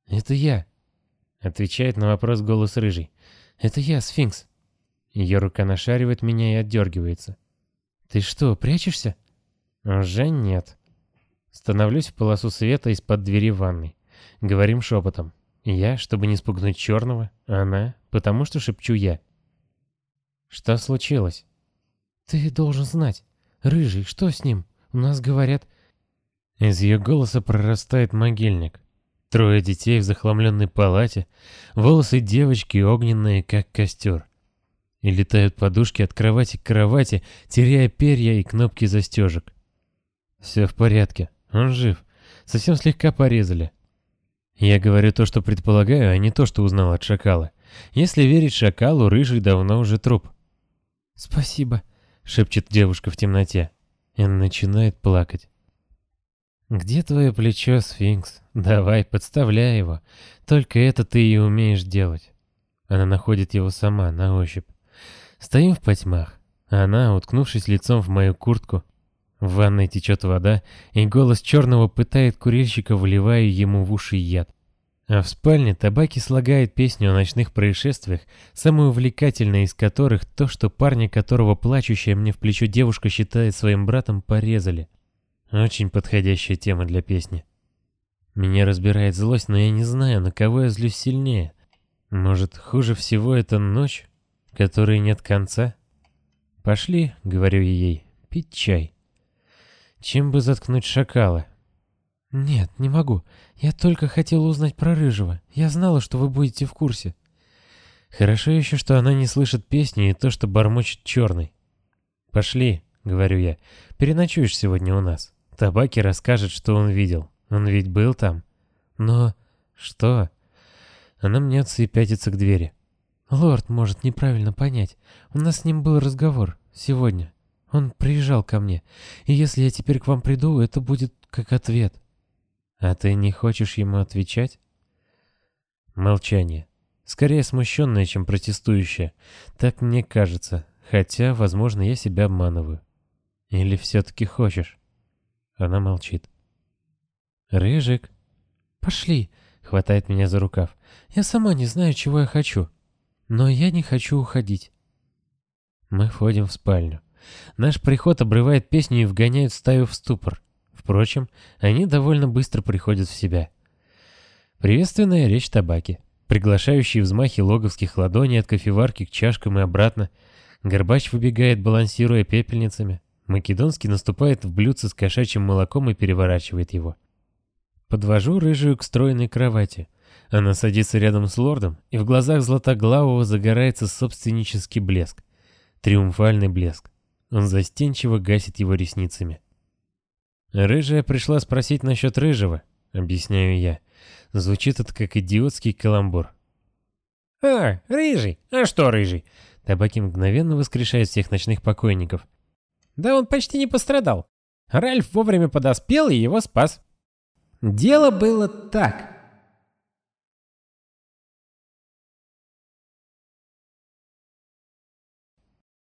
«Это я», — отвечает на вопрос голос рыжий. «Это я, сфинкс». Ее рука нашаривает меня и отдергивается. «Ты что, прячешься?» «Уже нет». Становлюсь в полосу света из-под двери ванной. Говорим шепотом. Я, чтобы не спугнуть черного, она, потому что шепчу я. «Что случилось?» «Ты должен знать. Рыжий, что с ним? У нас говорят...» Из ее голоса прорастает могильник. Трое детей в захламленной палате, волосы девочки огненные, как костер. И летают подушки от кровати к кровати, теряя перья и кнопки застежек. Все в порядке, он жив. Совсем слегка порезали. Я говорю то, что предполагаю, а не то, что узнал от шакала. Если верить шакалу, рыжий давно уже труп. «Спасибо», — шепчет девушка в темноте. И начинает плакать. «Где твое плечо, сфинкс? Давай, подставляй его. Только это ты и умеешь делать». Она находит его сама, на ощупь. Стоим в потьмах. Она, уткнувшись лицом в мою куртку, в ванной течет вода, и голос черного пытает курильщика, вливая ему в уши яд. А в спальне табаки слагает песню о ночных происшествиях, самую увлекательную из которых то, что парня, которого плачущая мне в плечо девушка считает своим братом, порезали. Очень подходящая тема для песни. Меня разбирает злость, но я не знаю, на кого я злюсь сильнее. Может, хуже всего это ночь, которой нет конца? Пошли, говорю ей, пить чай. Чем бы заткнуть шакала? Нет, не могу. Я только хотела узнать про Рыжего. Я знала, что вы будете в курсе. Хорошо еще, что она не слышит песни и то, что бормочет черный. Пошли, говорю я, переночуешь сегодня у нас. Табаки расскажет, что он видел. Он ведь был там. Но... что? Она мнется и пятится к двери. Лорд может неправильно понять. У нас с ним был разговор. Сегодня. Он приезжал ко мне. И если я теперь к вам приду, это будет как ответ. А ты не хочешь ему отвечать? Молчание. Скорее смущенное, чем протестующее. Так мне кажется. Хотя, возможно, я себя обманываю. Или все-таки хочешь? Она молчит. «Рыжик!» «Пошли!» — хватает меня за рукав. «Я сама не знаю, чего я хочу. Но я не хочу уходить». Мы входим в спальню. Наш приход обрывает песню и вгоняет стаю в ступор. Впрочем, они довольно быстро приходят в себя. Приветственная речь табаки, приглашающие взмахи логовских ладоней от кофеварки к чашкам и обратно. Горбач выбегает, балансируя пепельницами. Македонский наступает в блюдце с кошачьим молоком и переворачивает его. Подвожу рыжую к стройной кровати. Она садится рядом с лордом, и в глазах Златоглавого загорается собственнический блеск. Триумфальный блеск. Он застенчиво гасит его ресницами. «Рыжая пришла спросить насчет рыжего», — объясняю я. Звучит это как идиотский каламбур. «А, рыжий? А что рыжий?» Табаки мгновенно воскрешает всех ночных покойников. Да он почти не пострадал. Ральф вовремя подоспел и его спас. Дело было так.